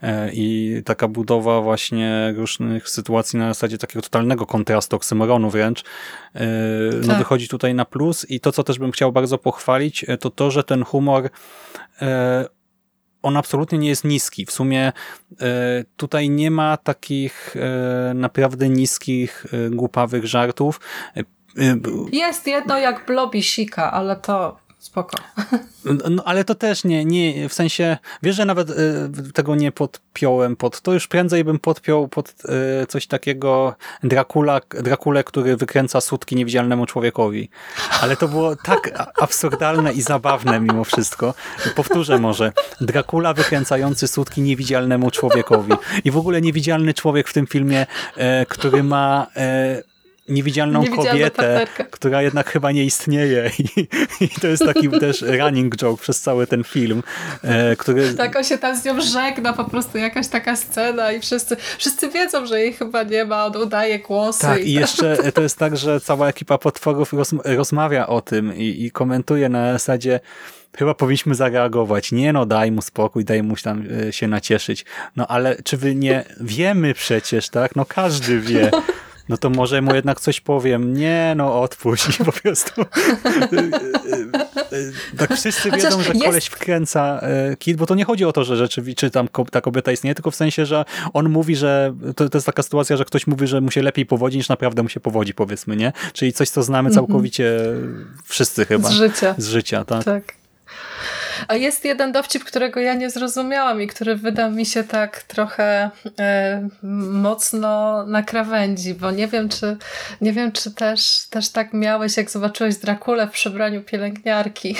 E, I taka budowa właśnie różnych sytuacji na zasadzie takiego totalnego kontrastu, oksymoronu wręcz, e, no Tak. wychodzi tutaj na plus. I to, co też bym chciał bardzo pochwalić, e, to to, że ten humor e, on absolutnie nie jest niski. W sumie e, tutaj nie ma takich e, naprawdę niskich, e, głupawych żartów. Jest jedno jak blobi sika, ale to spoko. No, ale to też nie, nie, w sensie, wiesz, że nawet e, tego nie podpiąłem pod to, już prędzej bym podpiął pod e, coś takiego Dracula, Drakulę, który wykręca sutki niewidzialnemu człowiekowi. Ale to było tak absurdalne i zabawne mimo wszystko. Powtórzę może. Dracula wykręcający sutki niewidzialnemu człowiekowi. I w ogóle niewidzialny człowiek w tym filmie, e, który ma e, niewidzialną kobietę, która jednak chyba nie istnieje. I, I to jest taki też running joke przez cały ten film, e, który... Tak on się tam z nią żegna, po prostu jakaś taka scena i wszyscy, wszyscy wiedzą, że jej chyba nie ma, on udaje głosy. Tak, i jeszcze to jest tak, że cała ekipa potworów roz, rozmawia o tym i, i komentuje na zasadzie chyba powinniśmy zareagować. Nie no, daj mu spokój, daj mu tam e, się nacieszyć. No ale czy wy nie wiemy przecież, tak? No każdy wie. No to może mu jednak coś powiem. Nie, no odpuść. Po prostu tak wszyscy Chociaż wiedzą, że jest- koleś wkręca e, kit, bo to nie chodzi o to, że rzeczywiście, czy tam ta kobieta istnieje, tylko w sensie, że on mówi, że to, to jest taka sytuacja, że ktoś mówi, że mu się lepiej powodzi, niż naprawdę mu się powodzi, powiedzmy, nie? Czyli coś, co znamy całkowicie wszyscy chyba. Z życia. Z życia, tak. Tak. A jest jeden dowcip, którego ja nie zrozumiałam i który wyda mi się tak trochę e, mocno na krawędzi, bo nie wiem, czy nie wiem, czy też, też tak miałeś, jak zobaczyłeś Drakulę w przebraniu pielęgniarki.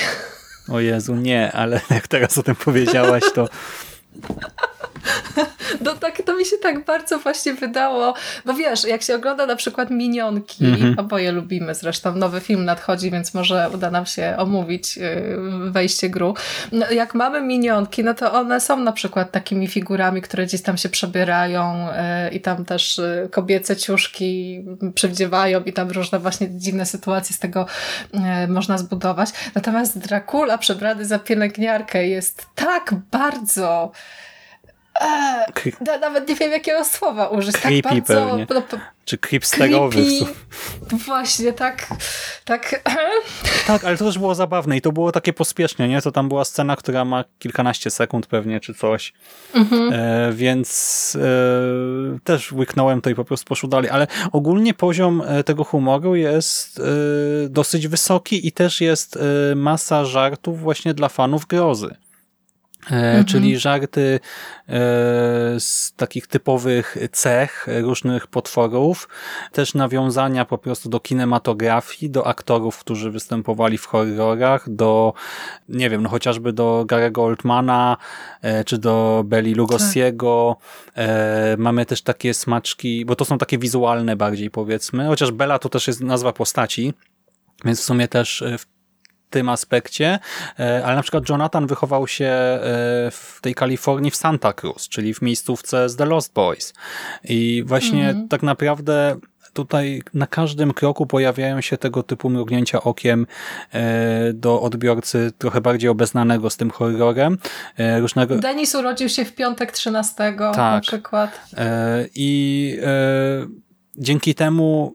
O Jezu, nie, ale jak teraz o tym powiedziałaś, to No tak, to mi się tak bardzo właśnie wydało, bo wiesz, jak się ogląda na przykład Minionki, Mhm. oboje lubimy zresztą, nowy film nadchodzi, więc może uda nam się omówić yy, wejście gru. No, jak mamy Minionki, no to one są na przykład takimi figurami, które gdzieś tam się przebierają yy, i tam też yy, kobiece ciuszki przywdziewają i tam różne właśnie dziwne sytuacje z tego można zbudować. Natomiast Dracula przebrany za pielęgniarkę jest tak bardzo Eee, na- nawet nie wiem jakiego słowa użyć. Creepy tak bardzo, pewnie. No, czy creepsterowy. Właśnie, tak, tak. Tak, ale to też było zabawne i to było takie pospiesznie, nie? To tam była scena, która ma kilkanaście sekund pewnie, czy coś. Mhm. E, więc e, też łyknąłem to i po prostu poszło dalej. Ale ogólnie poziom e, tego humoru jest e, dosyć wysoki i też jest e, masa żartów właśnie dla fanów grozy. E, Czyli żarty e, z takich typowych cech różnych potworów, też nawiązania po prostu do kinematografii, do aktorów, którzy występowali w horrorach, do, nie wiem, no chociażby do Garego Oldmana, e, czy do Beli Lugosiego. E, Mamy też takie smaczki, bo to są takie wizualne bardziej powiedzmy, chociaż Bela to też jest nazwa postaci, więc w sumie też w tym aspekcie, e, ale na przykład Jonathan wychował się e, w tej Kalifornii w Santa Cruz, czyli w miejscówce z The Lost Boys. I właśnie tak naprawdę tutaj na każdym kroku pojawiają się tego typu mrugnięcia okiem e, do odbiorcy trochę bardziej obeznanego z tym horrorem. Różnego, Denis urodził się w piątek 13 na Tak. przykład. E, I dzięki temu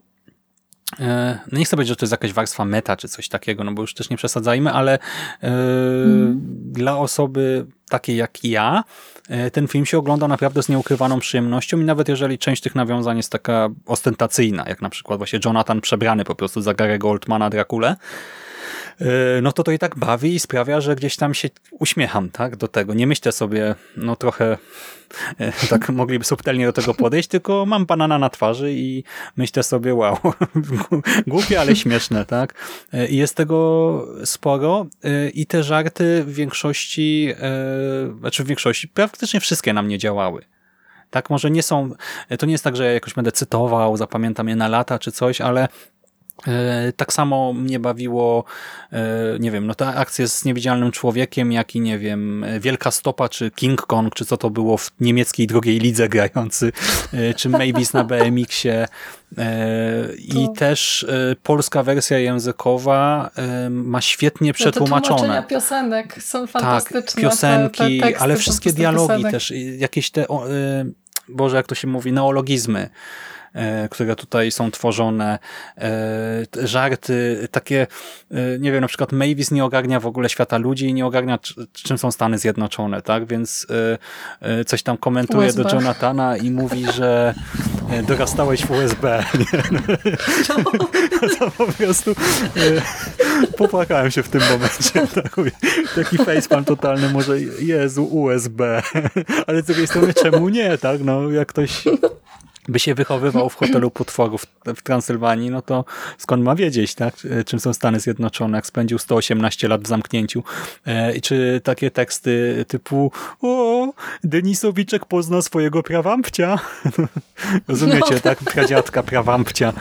no nie chcę powiedzieć, że to jest jakaś warstwa meta czy coś takiego, no bo już też nie przesadzajmy, ale e, dla osoby takiej jak ja e, ten film się ogląda naprawdę z nieukrywaną przyjemnością i nawet jeżeli część tych nawiązań jest taka ostentacyjna, jak na przykład właśnie Jonathan przebrany po prostu za Garego Oldmana Drakulę, no to to i tak bawi i sprawia, że gdzieś tam się uśmiecham tak, do tego. Nie myślę sobie, no trochę e, tak mogliby subtelnie do tego podejść, tylko mam banana na twarzy i myślę sobie, wow, głupie, ale śmieszne, tak? E, I jest tego sporo e, i te żarty w większości, e, znaczy w większości, praktycznie wszystkie nam nie działały. Tak, może nie są, to nie jest tak, że ja jakoś będę cytował, zapamiętam je na lata czy coś, ale E, tak samo mnie bawiło, e, nie wiem, no ta akcja z niewidzialnym człowiekiem, jak i nie wiem, Wielka Stopa, czy King Kong, czy co to było w niemieckiej drugiej lidze grający, e, czy Maybes na BMX-ie. I też polska wersja językowa ma świetnie przetłumaczone. No piosenek są tak, fantastyczne. Tak, piosenki, te, te ale wszystkie dialogi piosenek. też, jakieś te, Boże, jak to się mówi, neologizmy E, które tutaj są tworzone, e, żarty, takie, e, nie wiem, na przykład Mavis nie ogarnia w ogóle świata ludzi i nie ogarnia czym są Stany Zjednoczone, tak? Więc coś tam komentuje USB. do Jonathana i mówi, że dorastałeś w USB. No. To po prostu popłakałem się w tym momencie. Taki facepalm totalny, może Jezu, USB. Ale z drugiej strony czemu nie, tak? No, jak ktoś by się wychowywał w hotelu potworów w Transylwanii, no to skąd ma wiedzieć, tak? czym są Stany Zjednoczone, jak spędził 118 lat w zamknięciu. E, I czy takie teksty typu o, Denisowiczek pozna swojego prawampcia. Rozumiecie, no. tak? Pradziadka prawampcia.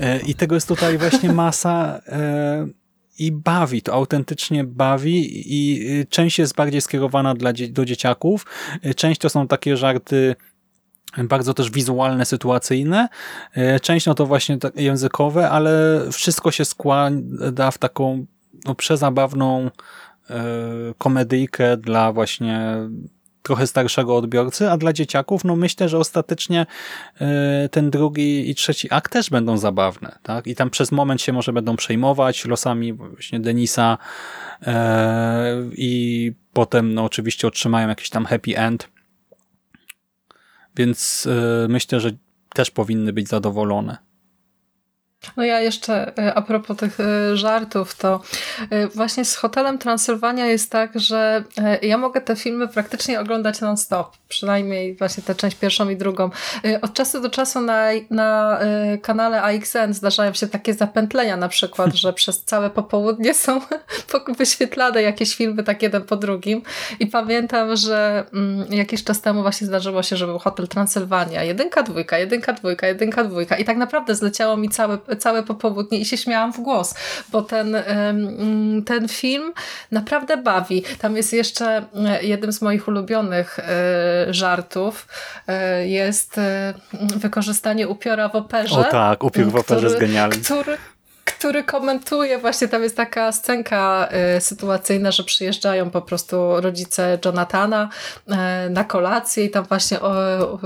E, I tego jest tutaj właśnie masa e, i bawi, to autentycznie bawi i część jest bardziej skierowana dla, do dzieciaków, część to są takie żarty bardzo też wizualne, sytuacyjne. E, część no to właśnie językowe, ale wszystko się składa w taką no, przezabawną e, komedyjkę dla właśnie trochę starszego odbiorcy, a dla dzieciaków, no myślę, że ostatecznie e, ten drugi i trzeci akt też będą zabawne, tak? I tam przez moment się może będą przejmować losami właśnie Denisa i potem no oczywiście otrzymają jakiś tam happy end, więc e, myślę, że też powinny być zadowolone. No ja jeszcze e, a propos tych e, żartów, to e, właśnie z Hotelem Transylwania jest tak, że ja mogę te filmy praktycznie oglądać non-stop, przynajmniej właśnie tę część pierwszą i drugą. Od czasu do czasu na, na kanale AXN zdarzają się takie zapętlenia na przykład, że przez całe popołudnie są wyświetlane jakieś filmy tak jeden po drugim. I pamiętam, że mm, jakiś czas temu właśnie zdarzyło się, że był Hotel Transylwania, jedynka, dwójka, jedynka, dwójka, jedynka, dwójka. I tak naprawdę zleciało mi całe całe popołudnie i się śmiałam w głos, bo ten, ten film naprawdę bawi. Tam jest jeszcze e, jednym z moich ulubionych e, żartów e, jest wykorzystanie upiora w operze. O tak, upiór w operze jest genialny. Który, który komentuje, właśnie tam jest taka scenka y, sytuacyjna, że przyjeżdżają po prostu rodzice Jonathana y, na kolację i tam właśnie o,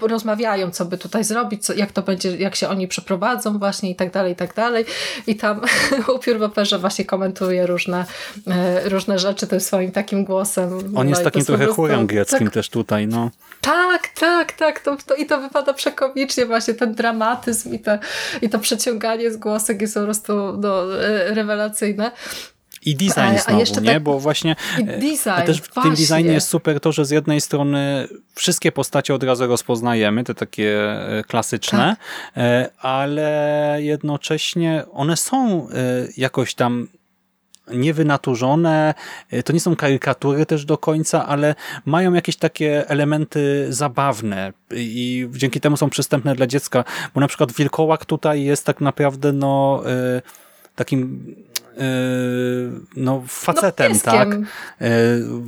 rozmawiają, co by tutaj zrobić, co, jak to będzie, jak się oni przeprowadzą właśnie i tak dalej, i tak dalej. I tam upiór w operze właśnie komentuje różne, e, różne rzeczy tym swoim takim głosem. On no jest takim trochę chórem greckim tak, też tutaj, no. Tak, tak, tak. To, to, I to wypada przekomicznie właśnie, ten dramatyzm i, te, i to przeciąganie z głosek jest po prostu no, e, rewelacyjne. I design znowu, nie? Tak... Bo właśnie e, design, też w właśnie. tym designie jest super to, że z jednej strony wszystkie postacie od razu rozpoznajemy, te takie e, klasyczne, tak. E, ale jednocześnie one są jakoś tam niewynaturzone, to nie są karykatury też do końca, ale mają jakieś takie elementy zabawne i dzięki temu są przystępne dla dziecka, bo na przykład wilkołak tutaj jest tak naprawdę no takim no, facetem, no, tak? Yy,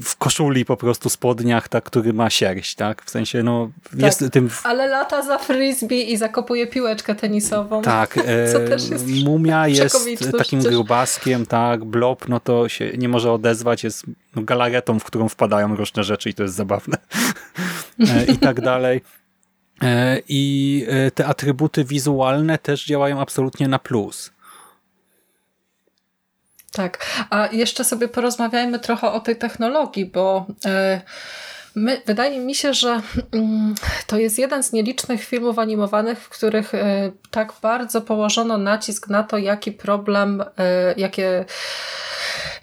w koszuli po prostu, spodniach, tak, który ma sierść, tak? W sensie, no, tak, jest tym... Ale lata za frisbee i zakopuje piłeczkę tenisową. Tak. Co też jest Mumia jest takim grubaskiem, tak? Blob, no to się nie może odezwać, jest no, galaretą, w którą wpadają różne rzeczy i to jest zabawne. I tak dalej. I te atrybuty wizualne też działają absolutnie na plus. Tak, a jeszcze sobie porozmawiajmy trochę o tej technologii, bo e, my, wydaje mi się, że mm, to jest jeden z nielicznych filmów animowanych, w których e, tak bardzo położono nacisk na to, jaki problem, e, jakie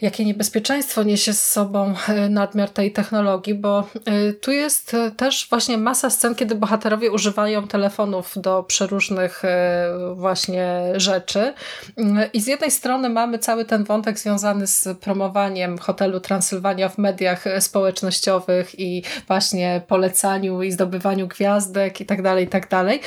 jakie niebezpieczeństwo niesie z sobą e, nadmiar tej technologii, bo e, tu jest e, też właśnie masa scen, kiedy bohaterowie używają telefonów do przeróżnych właśnie rzeczy. I z jednej strony mamy cały ten wątek związany z promowaniem hotelu Transylwania w mediach społecznościowych i właśnie polecaniu i zdobywaniu gwiazdek i tak dalej, i tak dalej.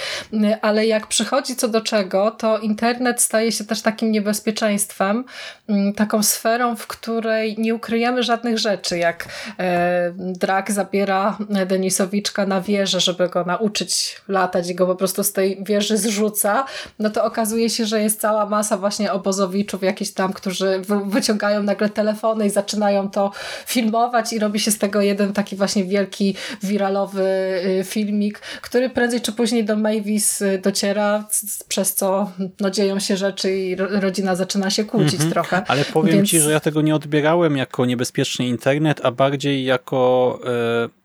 Ale jak przychodzi co do czego, to internet staje się też takim niebezpieczeństwem, mm, taką sferą, w której nie ukryjemy żadnych rzeczy, jak e, Drak zabiera Denisowiczka na wieżę, żeby go nauczyć latać i go po prostu z tej wieży zrzuca, no to okazuje się, że jest cała masa właśnie obozowiczów jakichś tam, którzy wyciągają nagle telefony i zaczynają to filmować i robi się z tego jeden taki właśnie wielki, wiralowy y, filmik, który prędzej czy później do Mavis y, dociera, przez co no, dzieją się rzeczy i rodzina zaczyna się kłócić mhm. trochę. Ale powiem Więc... ci, że ja tego nie odbierałem jako niebezpieczny internet, a bardziej jako... Yy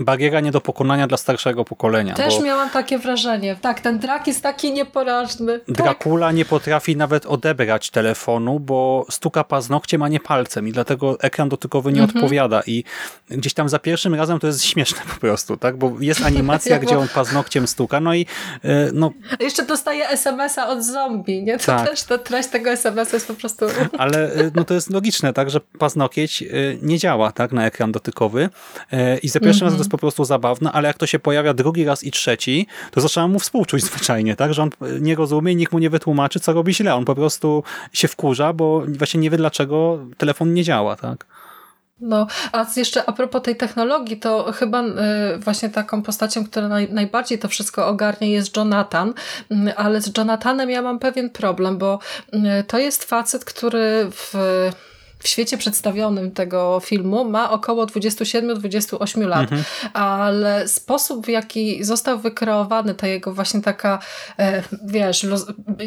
bariera nie do pokonania dla starszego pokolenia. Też miałam takie wrażenie. Tak, ten drak jest taki nieporażny. Tak. Dracula tak. nie potrafi nawet odebrać telefonu, bo stuka paznokciem, a nie palcem i dlatego ekran dotykowy nie mhm. odpowiada i gdzieś tam za pierwszym razem to jest śmieszne po prostu, tak? Bo jest animacja, gdzie on paznokciem stuka, no i e, no... Jeszcze dostaje SMS-a od zombie, nie? To tak. też ta treść tego SMS-a jest po prostu... Ale e, no to jest logiczne, tak? Że paznokieć e, nie działa, tak? Na ekran dotykowy i za pierwszym razem to jest po prostu zabawne, ale jak to się pojawia drugi raz i trzeci, to zaczęłam mu współczuć zwyczajnie, tak, że on nie rozumie, nikt mu nie wytłumaczy, co robi źle. On po prostu się wkurza, bo właśnie nie wie, dlaczego telefon nie działa, tak. No, a jeszcze a propos tej technologii, to chyba y, właśnie taką postacią, która naj, najbardziej to wszystko ogarnia jest Jonathan, y, ale z Jonathanem ja mam pewien problem, bo y, to jest facet, który w w świecie przedstawionym tego filmu ma około 27-28 lat, mhm. ale sposób w jaki został wykreowany, ta jego właśnie taka e, wiesz,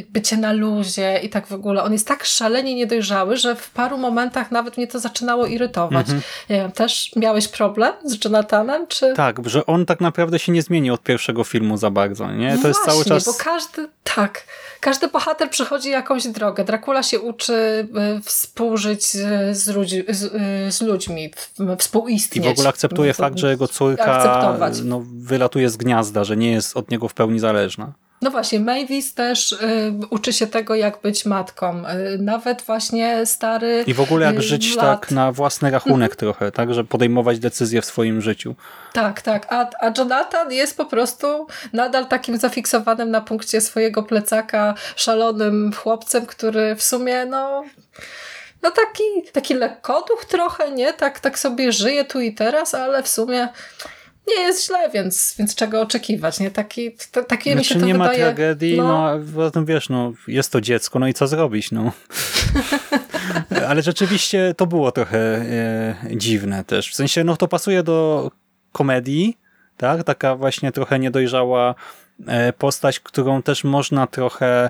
bycie na luzie i tak w ogóle, on jest tak szalenie niedojrzały, że w paru momentach nawet mnie to zaczynało irytować. Mhm. Nie wiem, też miałeś problem z Jonathanem? Czy... Tak, że on tak naprawdę się nie zmieni od pierwszego filmu za bardzo, nie? To jest cały czas... bo każdy, tak, każdy bohater przechodzi jakąś drogę. Dracula się uczy e, współżyć z, ludzi, z, z ludźmi, współistnieć. I w ogóle akceptuje fakt, że jego córka no, wylatuje z gniazda, że nie jest od niego w pełni zależna. No właśnie, Mavis też y, uczy się tego, jak być matką. Y, nawet właśnie stary... I w ogóle jak y, żyć lat. tak na własny rachunek mhm. trochę, tak? Że podejmować decyzje w swoim życiu. Tak, tak. A, a Jonathan jest po prostu nadal takim zafiksowanym na punkcie swojego plecaka, szalonym chłopcem, który w sumie, no no taki, taki lekkoduch trochę, nie? Tak, tak sobie żyje tu i teraz, ale w sumie nie jest źle, więc, więc czego oczekiwać, nie? Taki, t, takie znaczy, mi się to nie wydaje, ma tragedii, no, no wiesz, no, jest to dziecko, no i co zrobić, no. Ale rzeczywiście to było trochę e, dziwne też. W sensie, no to pasuje do komedii, tak? Taka właśnie trochę niedojrzała e, postać, którą też można trochę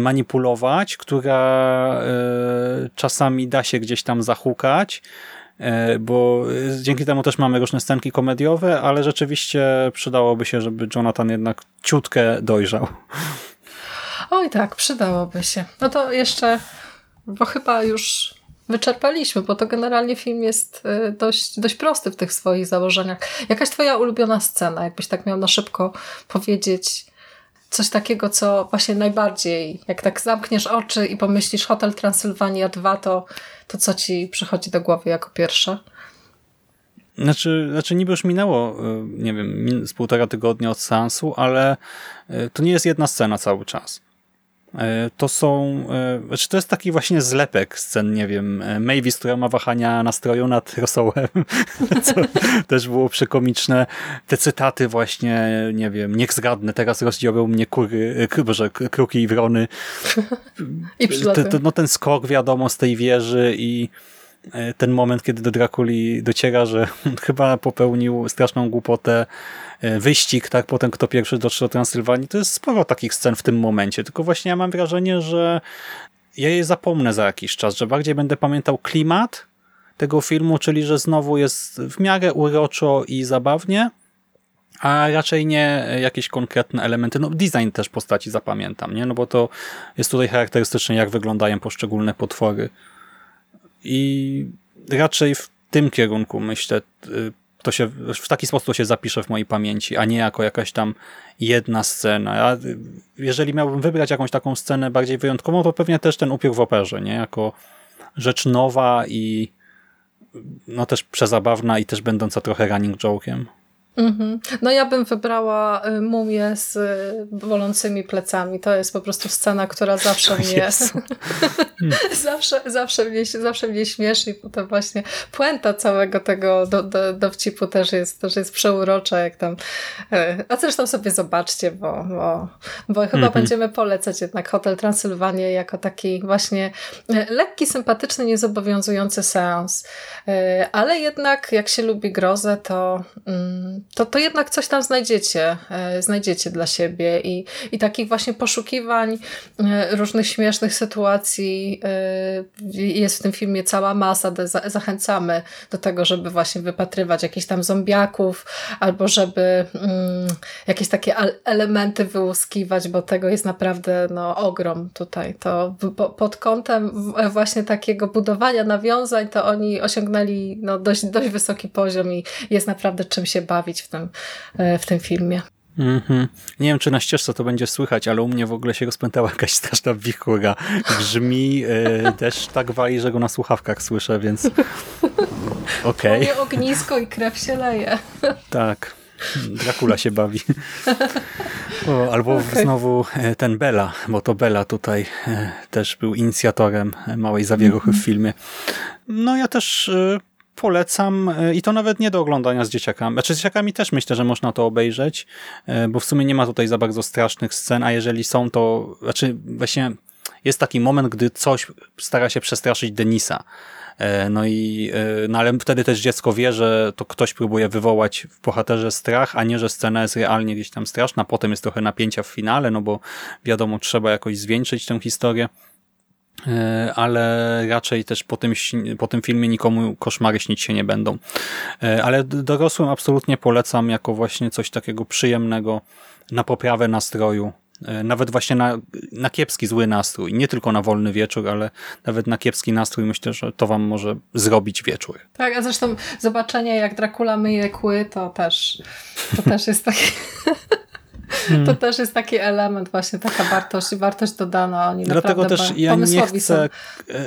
manipulować, która e, czasami da się gdzieś tam zahukać, e, bo dzięki temu też mamy różne scenki komediowe, ale rzeczywiście przydałoby się, żeby Jonathan jednak ciutkę dojrzał. Oj tak, przydałoby się. No to jeszcze, bo chyba już wyczerpaliśmy, bo to generalnie film jest dość, dość prosty w tych swoich założeniach. Jakaś twoja ulubiona scena, jakbyś tak miał na szybko powiedzieć, coś takiego, co właśnie najbardziej, jak tak zamkniesz oczy i pomyślisz Hotel Transylwania 2, to, to co ci przychodzi do głowy jako pierwsze? Znaczy, znaczy niby już minęło, y, nie wiem, z półtora tygodnia od seansu, ale y, to nie jest jedna scena cały czas. E, to są, e, znaczy to jest taki właśnie zlepek scen, nie wiem, e, Mavis, która ma wahania nastroju nad rosołem, co też było przekomiczne. Te cytaty właśnie, nie wiem, niech zgadnę, teraz rozdziawią mnie kury, boże, kruki i wrony. I te, te, no ten skok wiadomo z tej wieży i ten moment, kiedy do Drakuli dociera, że chyba popełnił straszną głupotę, E, wyścig, tak, potem kto pierwszy dotrze do Transylwanii, to jest sporo takich scen w tym momencie, tylko właśnie ja mam wrażenie, że ja je zapomnę za jakiś czas, że bardziej będę pamiętał klimat tego filmu, czyli że znowu jest w miarę uroczo i zabawnie, a raczej nie jakieś konkretne elementy. No design też postaci zapamiętam, nie? No bo to jest tutaj charakterystyczne, jak wyglądają poszczególne potwory. I raczej w tym kierunku myślę y, to się w taki sposób to się zapisze w mojej pamięci, a nie jako jakaś tam jedna scena. Ja, jeżeli miałbym wybrać jakąś taką scenę bardziej wyjątkową, to pewnie też ten upiór w operze, nie? Jako rzecz nowa i no też przezabawna i też będąca trochę running joke'iem. Mhm. No ja bym wybrała y, mumię z y, bolącymi plecami. To jest po prostu scena, która zawsze mnie zawsze, zawsze, mnie, zawsze mnie śmieszy i potem właśnie puenta całego tego do, do, dowcipu też jest, też jest przeurocza, jak tam y, a zresztą sobie zobaczcie, bo, bo, bo chyba mhm. będziemy polecać jednak Hotel Transylwania jako taki właśnie lekki, sympatyczny, niezobowiązujący seans. Ale jednak jak się lubi grozę, to mm, to, to jednak coś tam znajdziecie, e, znajdziecie dla siebie i, i takich właśnie poszukiwań e, różnych śmiesznych sytuacji e, jest w tym filmie cała masa, zachęcamy do tego, żeby właśnie wypatrywać jakichś tam zombiaków albo żeby mm, jakieś takie elementy wyłuskiwać, bo tego jest naprawdę no, ogrom tutaj. To pod kątem właśnie takiego budowania nawiązań to oni osiągnęli no, dość, dość wysoki poziom i jest naprawdę czym się bawić w tym, e, w tym filmie. Mm -hmm. Nie wiem, czy na ścieżce to będzie słychać, ale u mnie w ogóle się rozpętała jakaś straszna wichura. Brzmi e, też tak wali, że go na słuchawkach słyszę, więc okej. Okay. ognisko i krew się leje. Tak. Dracula się bawi. O, albo okay. znowu e, ten Bela, bo to Bela tutaj też był inicjatorem małej zawieruchy mm -hmm. w filmie. No ja też polecam e, i to nawet nie do oglądania z dzieciakami. Znaczy z dzieciakami też myślę, że można to obejrzeć, e, bo w sumie nie ma tutaj za bardzo strasznych scen, a jeżeli są, to znaczy właśnie jest taki moment, gdy coś stara się przestraszyć Denisa. E, no i no ale wtedy też dziecko wie, że to ktoś próbuje wywołać w bohaterze strach, a nie, że scena jest realnie gdzieś tam straszna. Potem jest trochę napięcia w finale, no bo wiadomo, trzeba jakoś zwieńczyć tę historię. E, ale raczej też po tym, po tym filmie nikomu koszmary śnić się nie będą. E, ale dorosłym absolutnie polecam jako właśnie coś takiego przyjemnego na poprawę nastroju. E, nawet właśnie na, na kiepski, zły nastrój. Nie tylko na wolny wieczór, ale nawet na kiepski nastrój myślę, że to wam może zrobić wieczór. Tak, a zresztą zobaczenie jak Dracula myje kły, to też, to też jest takie... Hmm. To też jest taki element, właśnie taka wartość, wartość dodana. Oni Dlatego też ja nie chcę, są. E,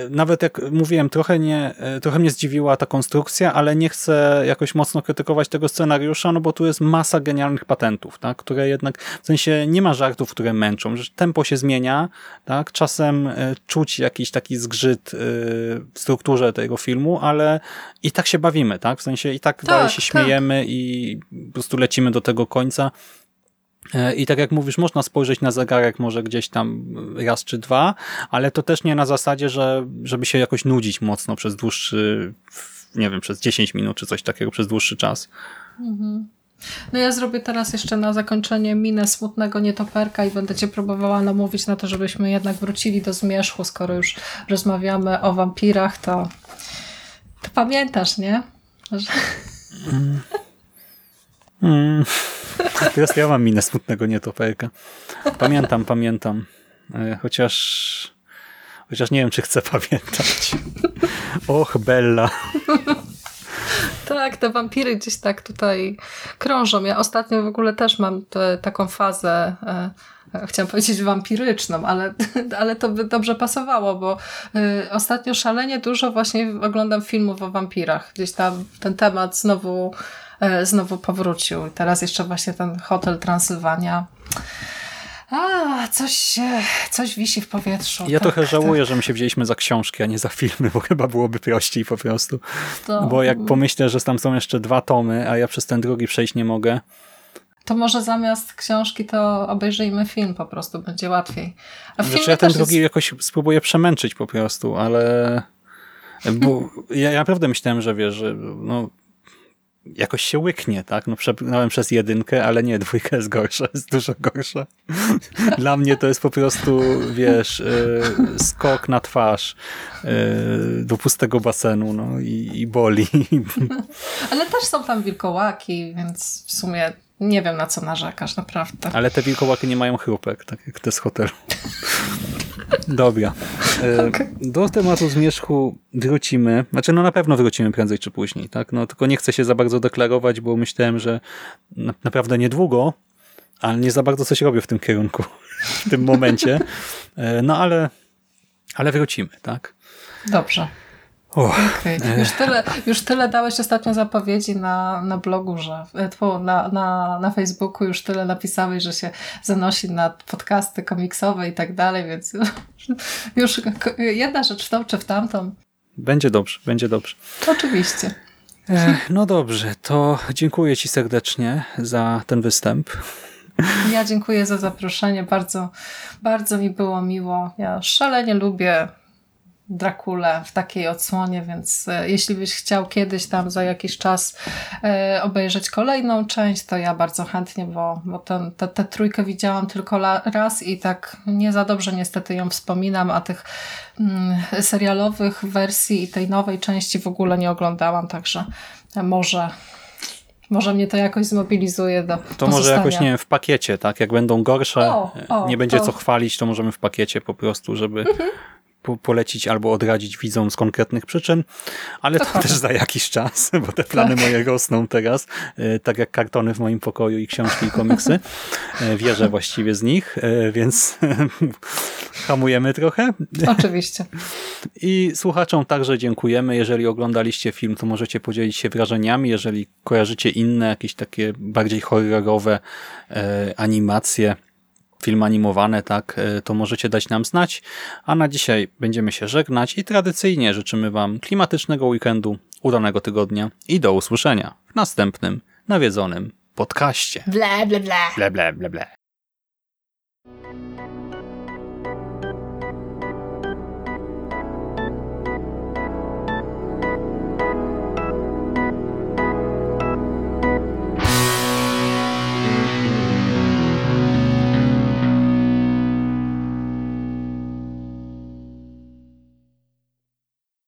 nawet jak mówiłem, trochę, nie, e, trochę mnie zdziwiła ta konstrukcja, ale nie chcę jakoś mocno krytykować tego scenariusza, no bo tu jest masa genialnych patentów, tak, które jednak, w sensie nie ma żartów, które męczą, że tempo się zmienia, tak, czasem e, czuć jakiś taki zgrzyt w strukturze tego filmu, ale i tak się bawimy, tak, w sensie i tak, tak dalej się tak. śmiejemy i po prostu lecimy do tego końca I tak jak mówisz, można spojrzeć na zegarek może gdzieś tam raz czy dwa, ale to też nie na zasadzie, że żeby się jakoś nudzić mocno przez dłuższy, nie wiem, przez 10 minut czy coś takiego przez dłuższy czas. Mhm. No ja zrobię teraz jeszcze na zakończenie minę smutnego nietoperka i będę cię próbowała namówić na to, żebyśmy jednak wrócili do zmierzchu, skoro już rozmawiamy o wampirach, to, to pamiętasz, nie? Że... Mm. Mm. Teraz ja mam minę smutnego nietoperka. Pamiętam, pamiętam. E, chociaż... Chociaż nie wiem, czy chcę pamiętać. Och, Bella. Tak, te wampiry gdzieś tak tutaj krążą. Ja ostatnio w ogóle też mam te, taką fazę, e, e chciałam powiedzieć wampiryczną, ale, ale to by dobrze pasowało, bo e, ostatnio szalenie dużo właśnie oglądam filmów o wampirach. Gdzieś tam ten temat znowu znowu powrócił. Teraz jeszcze właśnie ten hotel Transylwania. A, coś, coś wisi w powietrzu. Ja tak, trochę tak. żałuję, że my się wzięliśmy za książki, a nie za filmy, bo chyba byłoby prościej po prostu. To... Bo jak pomyślę, że tam są jeszcze dwa tomy, a ja przez ten drugi przejść nie mogę. To może zamiast książki to obejrzyjmy film po prostu, będzie łatwiej. A znaczy ja ten drugi jest... jakoś spróbuję przemęczyć po prostu, ale... Bo ja, ja naprawdę myślałem, że wiesz, że no, jakoś się łyknie, tak? No przepłynąłem przez jedynkę, ale nie, dwójka jest gorsza, jest dużo gorsza. Dla mnie to jest po prostu, wiesz, yy, skok na twarz yy, do pustego basenu, no i, i boli. ale też są tam wilkołaki, więc w sumie nie wiem, na co narzekasz, naprawdę. Ale te wilkołaki nie mają chrupek, tak jak te z hotelu. Dobra. E, okay. Do tematu zmierzchu wrócimy. Znaczy, no na pewno wrócimy prędzej czy później, tak? No tylko nie chcę się za bardzo deklarować, bo myślałem, że na, naprawdę niedługo, ale nie za bardzo coś robię w tym kierunku w tym momencie. E, no ale, ale wrócimy, tak? Dobrze. Okay. Już, tyle, już tyle dałeś ostatnio zapowiedzi na, na blogu, że na, na, na Facebooku już tyle napisałeś, że się zanosi na podcasty komiksowe i tak dalej, więc już jedna rzecz w tą czy w tamtą. Będzie dobrze, będzie dobrze. Oczywiście. No dobrze, to dziękuję Ci serdecznie za ten występ. Ja dziękuję za zaproszenie, bardzo, bardzo mi było miło. Ja szalenie lubię Drakulę w takiej odsłonie, więc e, jeśli byś chciał kiedyś tam za jakiś czas e, obejrzeć kolejną część, to ja bardzo chętnie, bo, bo tę te, te trójkę widziałam tylko raz i tak nie za dobrze niestety ją wspominam, a tych mm, serialowych wersji i tej nowej części w ogóle nie oglądałam, także może może mnie to jakoś zmobilizuje do To może jakoś, nie wiem, w pakiecie, tak? Jak będą gorsze, o, o, nie będzie to... co chwalić, to możemy w pakiecie po prostu, żeby mhm polecić albo odradzić widzom z konkretnych przyczyn, ale to, też za jakiś czas, bo te plany tak. moje rosną teraz, e, tak jak kartony w moim pokoju i książki i komiksy. E, wierzę właściwie z nich, e, więc hamujemy trochę. Oczywiście. I słuchaczom także dziękujemy. Jeżeli oglądaliście film, to możecie podzielić się wrażeniami. Jeżeli kojarzycie inne, jakieś takie bardziej horrorowe animacje, film animowany, tak, e, to możecie dać nam znać. A na dzisiaj będziemy się żegnać i tradycyjnie życzymy Wam klimatycznego weekendu, udanego tygodnia i do usłyszenia w następnym nawiedzonym podcaście. Bla, bla, bla. Bla, bla, bla, bla.